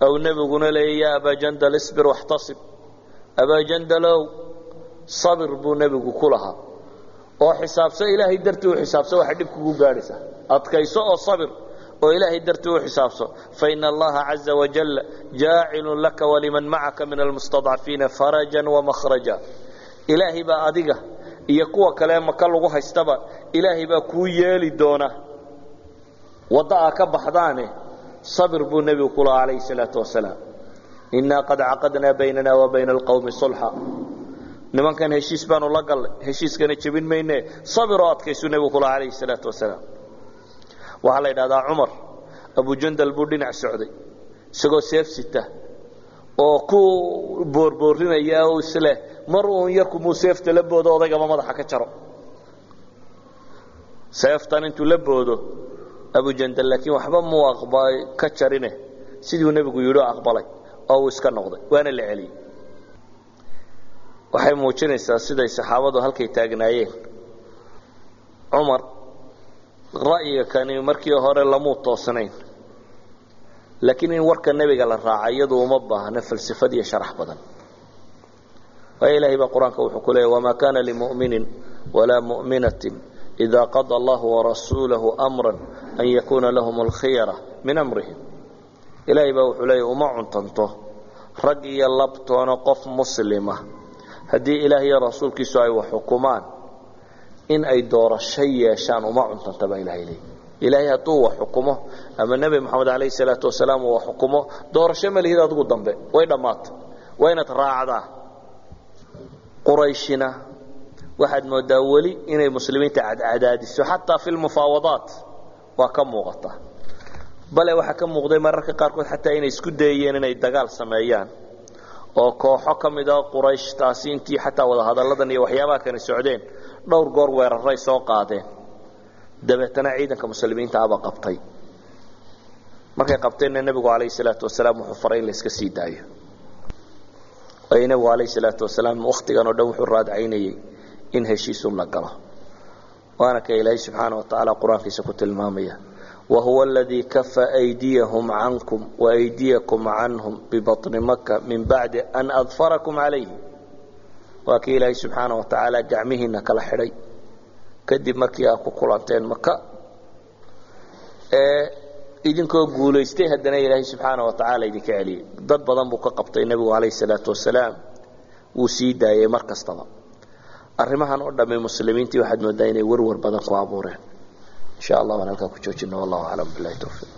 Aw nebiguna leeya ya abaa jandal isbir waxtasib. Abaa jandalow sabir buu nebigu ku lahaa oo xisaabso ilaahay dartii u xisaabso waxa dhib kugu gaadhaysa adkayso oo sabir oo ilaahay dartii u xisaabso. Faina allaha caza wajal jaacilun laka waliman macaka min almustadcafiina farajan wamahraja ilaahay baa adiga iyo kuwa kale maka lagu haystaba ilaahay baa kuu yeeli doona. Wadda aa ka baxdaane sabir buu nebigu ku calayhi salaatu wasalaam. Innaa qad caqadnaa baynana wa bayna alqowmi sulxa nimankan heshiis baanu la gallay heshiiskana jebin mayne sabiroo adkaysuu nebigu ku lahaa calayhi salaatu wasalaam. Waxaa la yidhahdaa cumar abujandal buu dhinac socday isagoo seef sita oo ku boorboorinaya oo isleh mar uun yarkumuu seefta la boodo odaygaba madaxa ka jaro. Seeftan intuu la boodo abujandal laakiin waxba muu ka jarine siduu nebigu yidhi aqbalay oo uu iska noqday waana la celiyey waxay muujinaysaa siday saxaabadu halkay taagnaayeen. Cumar ra'yiga kani markii hore lamuu toosnayn. Laakiin in warka nebiga la raaca iyadu uma baahna falsafad iyo sharax badan. Waayo ilahay baa qur'aanka wuxuu ku leeyay wamaa kana limuminin walaa mu'minatin إida qada allahu warasuulahu amra an yakuuna lahum alkhiyara min amrihim. Ilaahay baa wuxuu leeyay uma cuntanto rag iyo labtoona qof muslima haddii ilaah iyo rasuulkiisu ay wax xukumaan in ay doorasho yeeshaan uma cuntanta baa ilahay leeyay ilaahay hadduu wax xukumo ama nebi moxamed alayh salaatu wasalaam uu wax xukumo doorasho ma lihid adigu dambe. Way dhammaatay waa inaad raacdaa. Qurayshina waxaad moodaa weli inay muslimiinta cadcadaadiso xataa fi lmufaawadaat waa ka muuqata. Bale waxaa ka muuqday mararka qaarkood xataa inay isku dayayeen inay dagaal sameeyaan oo kooxo ka mid a quraysh taasi intii xataa wadahadalladan iyo waxyaabaha kani socdeen dhowr goor weeraray soo qaadeen. Dabeetana ciidanka muslimiinta aba qabtay. Markay qabteenna nebigu calayhi salaatu wasalaam wuxuu faray in la sii daayo. Waayo nebigu calayhi salaatu wasalaam wakhtigan oo dhan wuxuu raadcaynayey in heshiisu la galo. Waana ka ilaahay subxaana wa tacaala qur'aankiisa ku tilmaamaya waaydiyakum canhum bibaطni maka min bacdi an adfarakum calayhi waa kii ilaahay subxaana wa tacaala gacmihiina kala xidhay. Kadib markii aad ku kulanteen maka ee idinkoo guulaystay haddana ilaahay subxaana wa tacaala idinka celiyey dad badan buu ka qabtay nebigu calayhi salaatu wasalaam wuu sii daayey mar kastaba. Arrimahan oo dhamme muslimiintii waxaad moodaa inay warwar badan ku abuureen insha allah waan halkaa ku joojino wallahu aclam bilahi towfiiq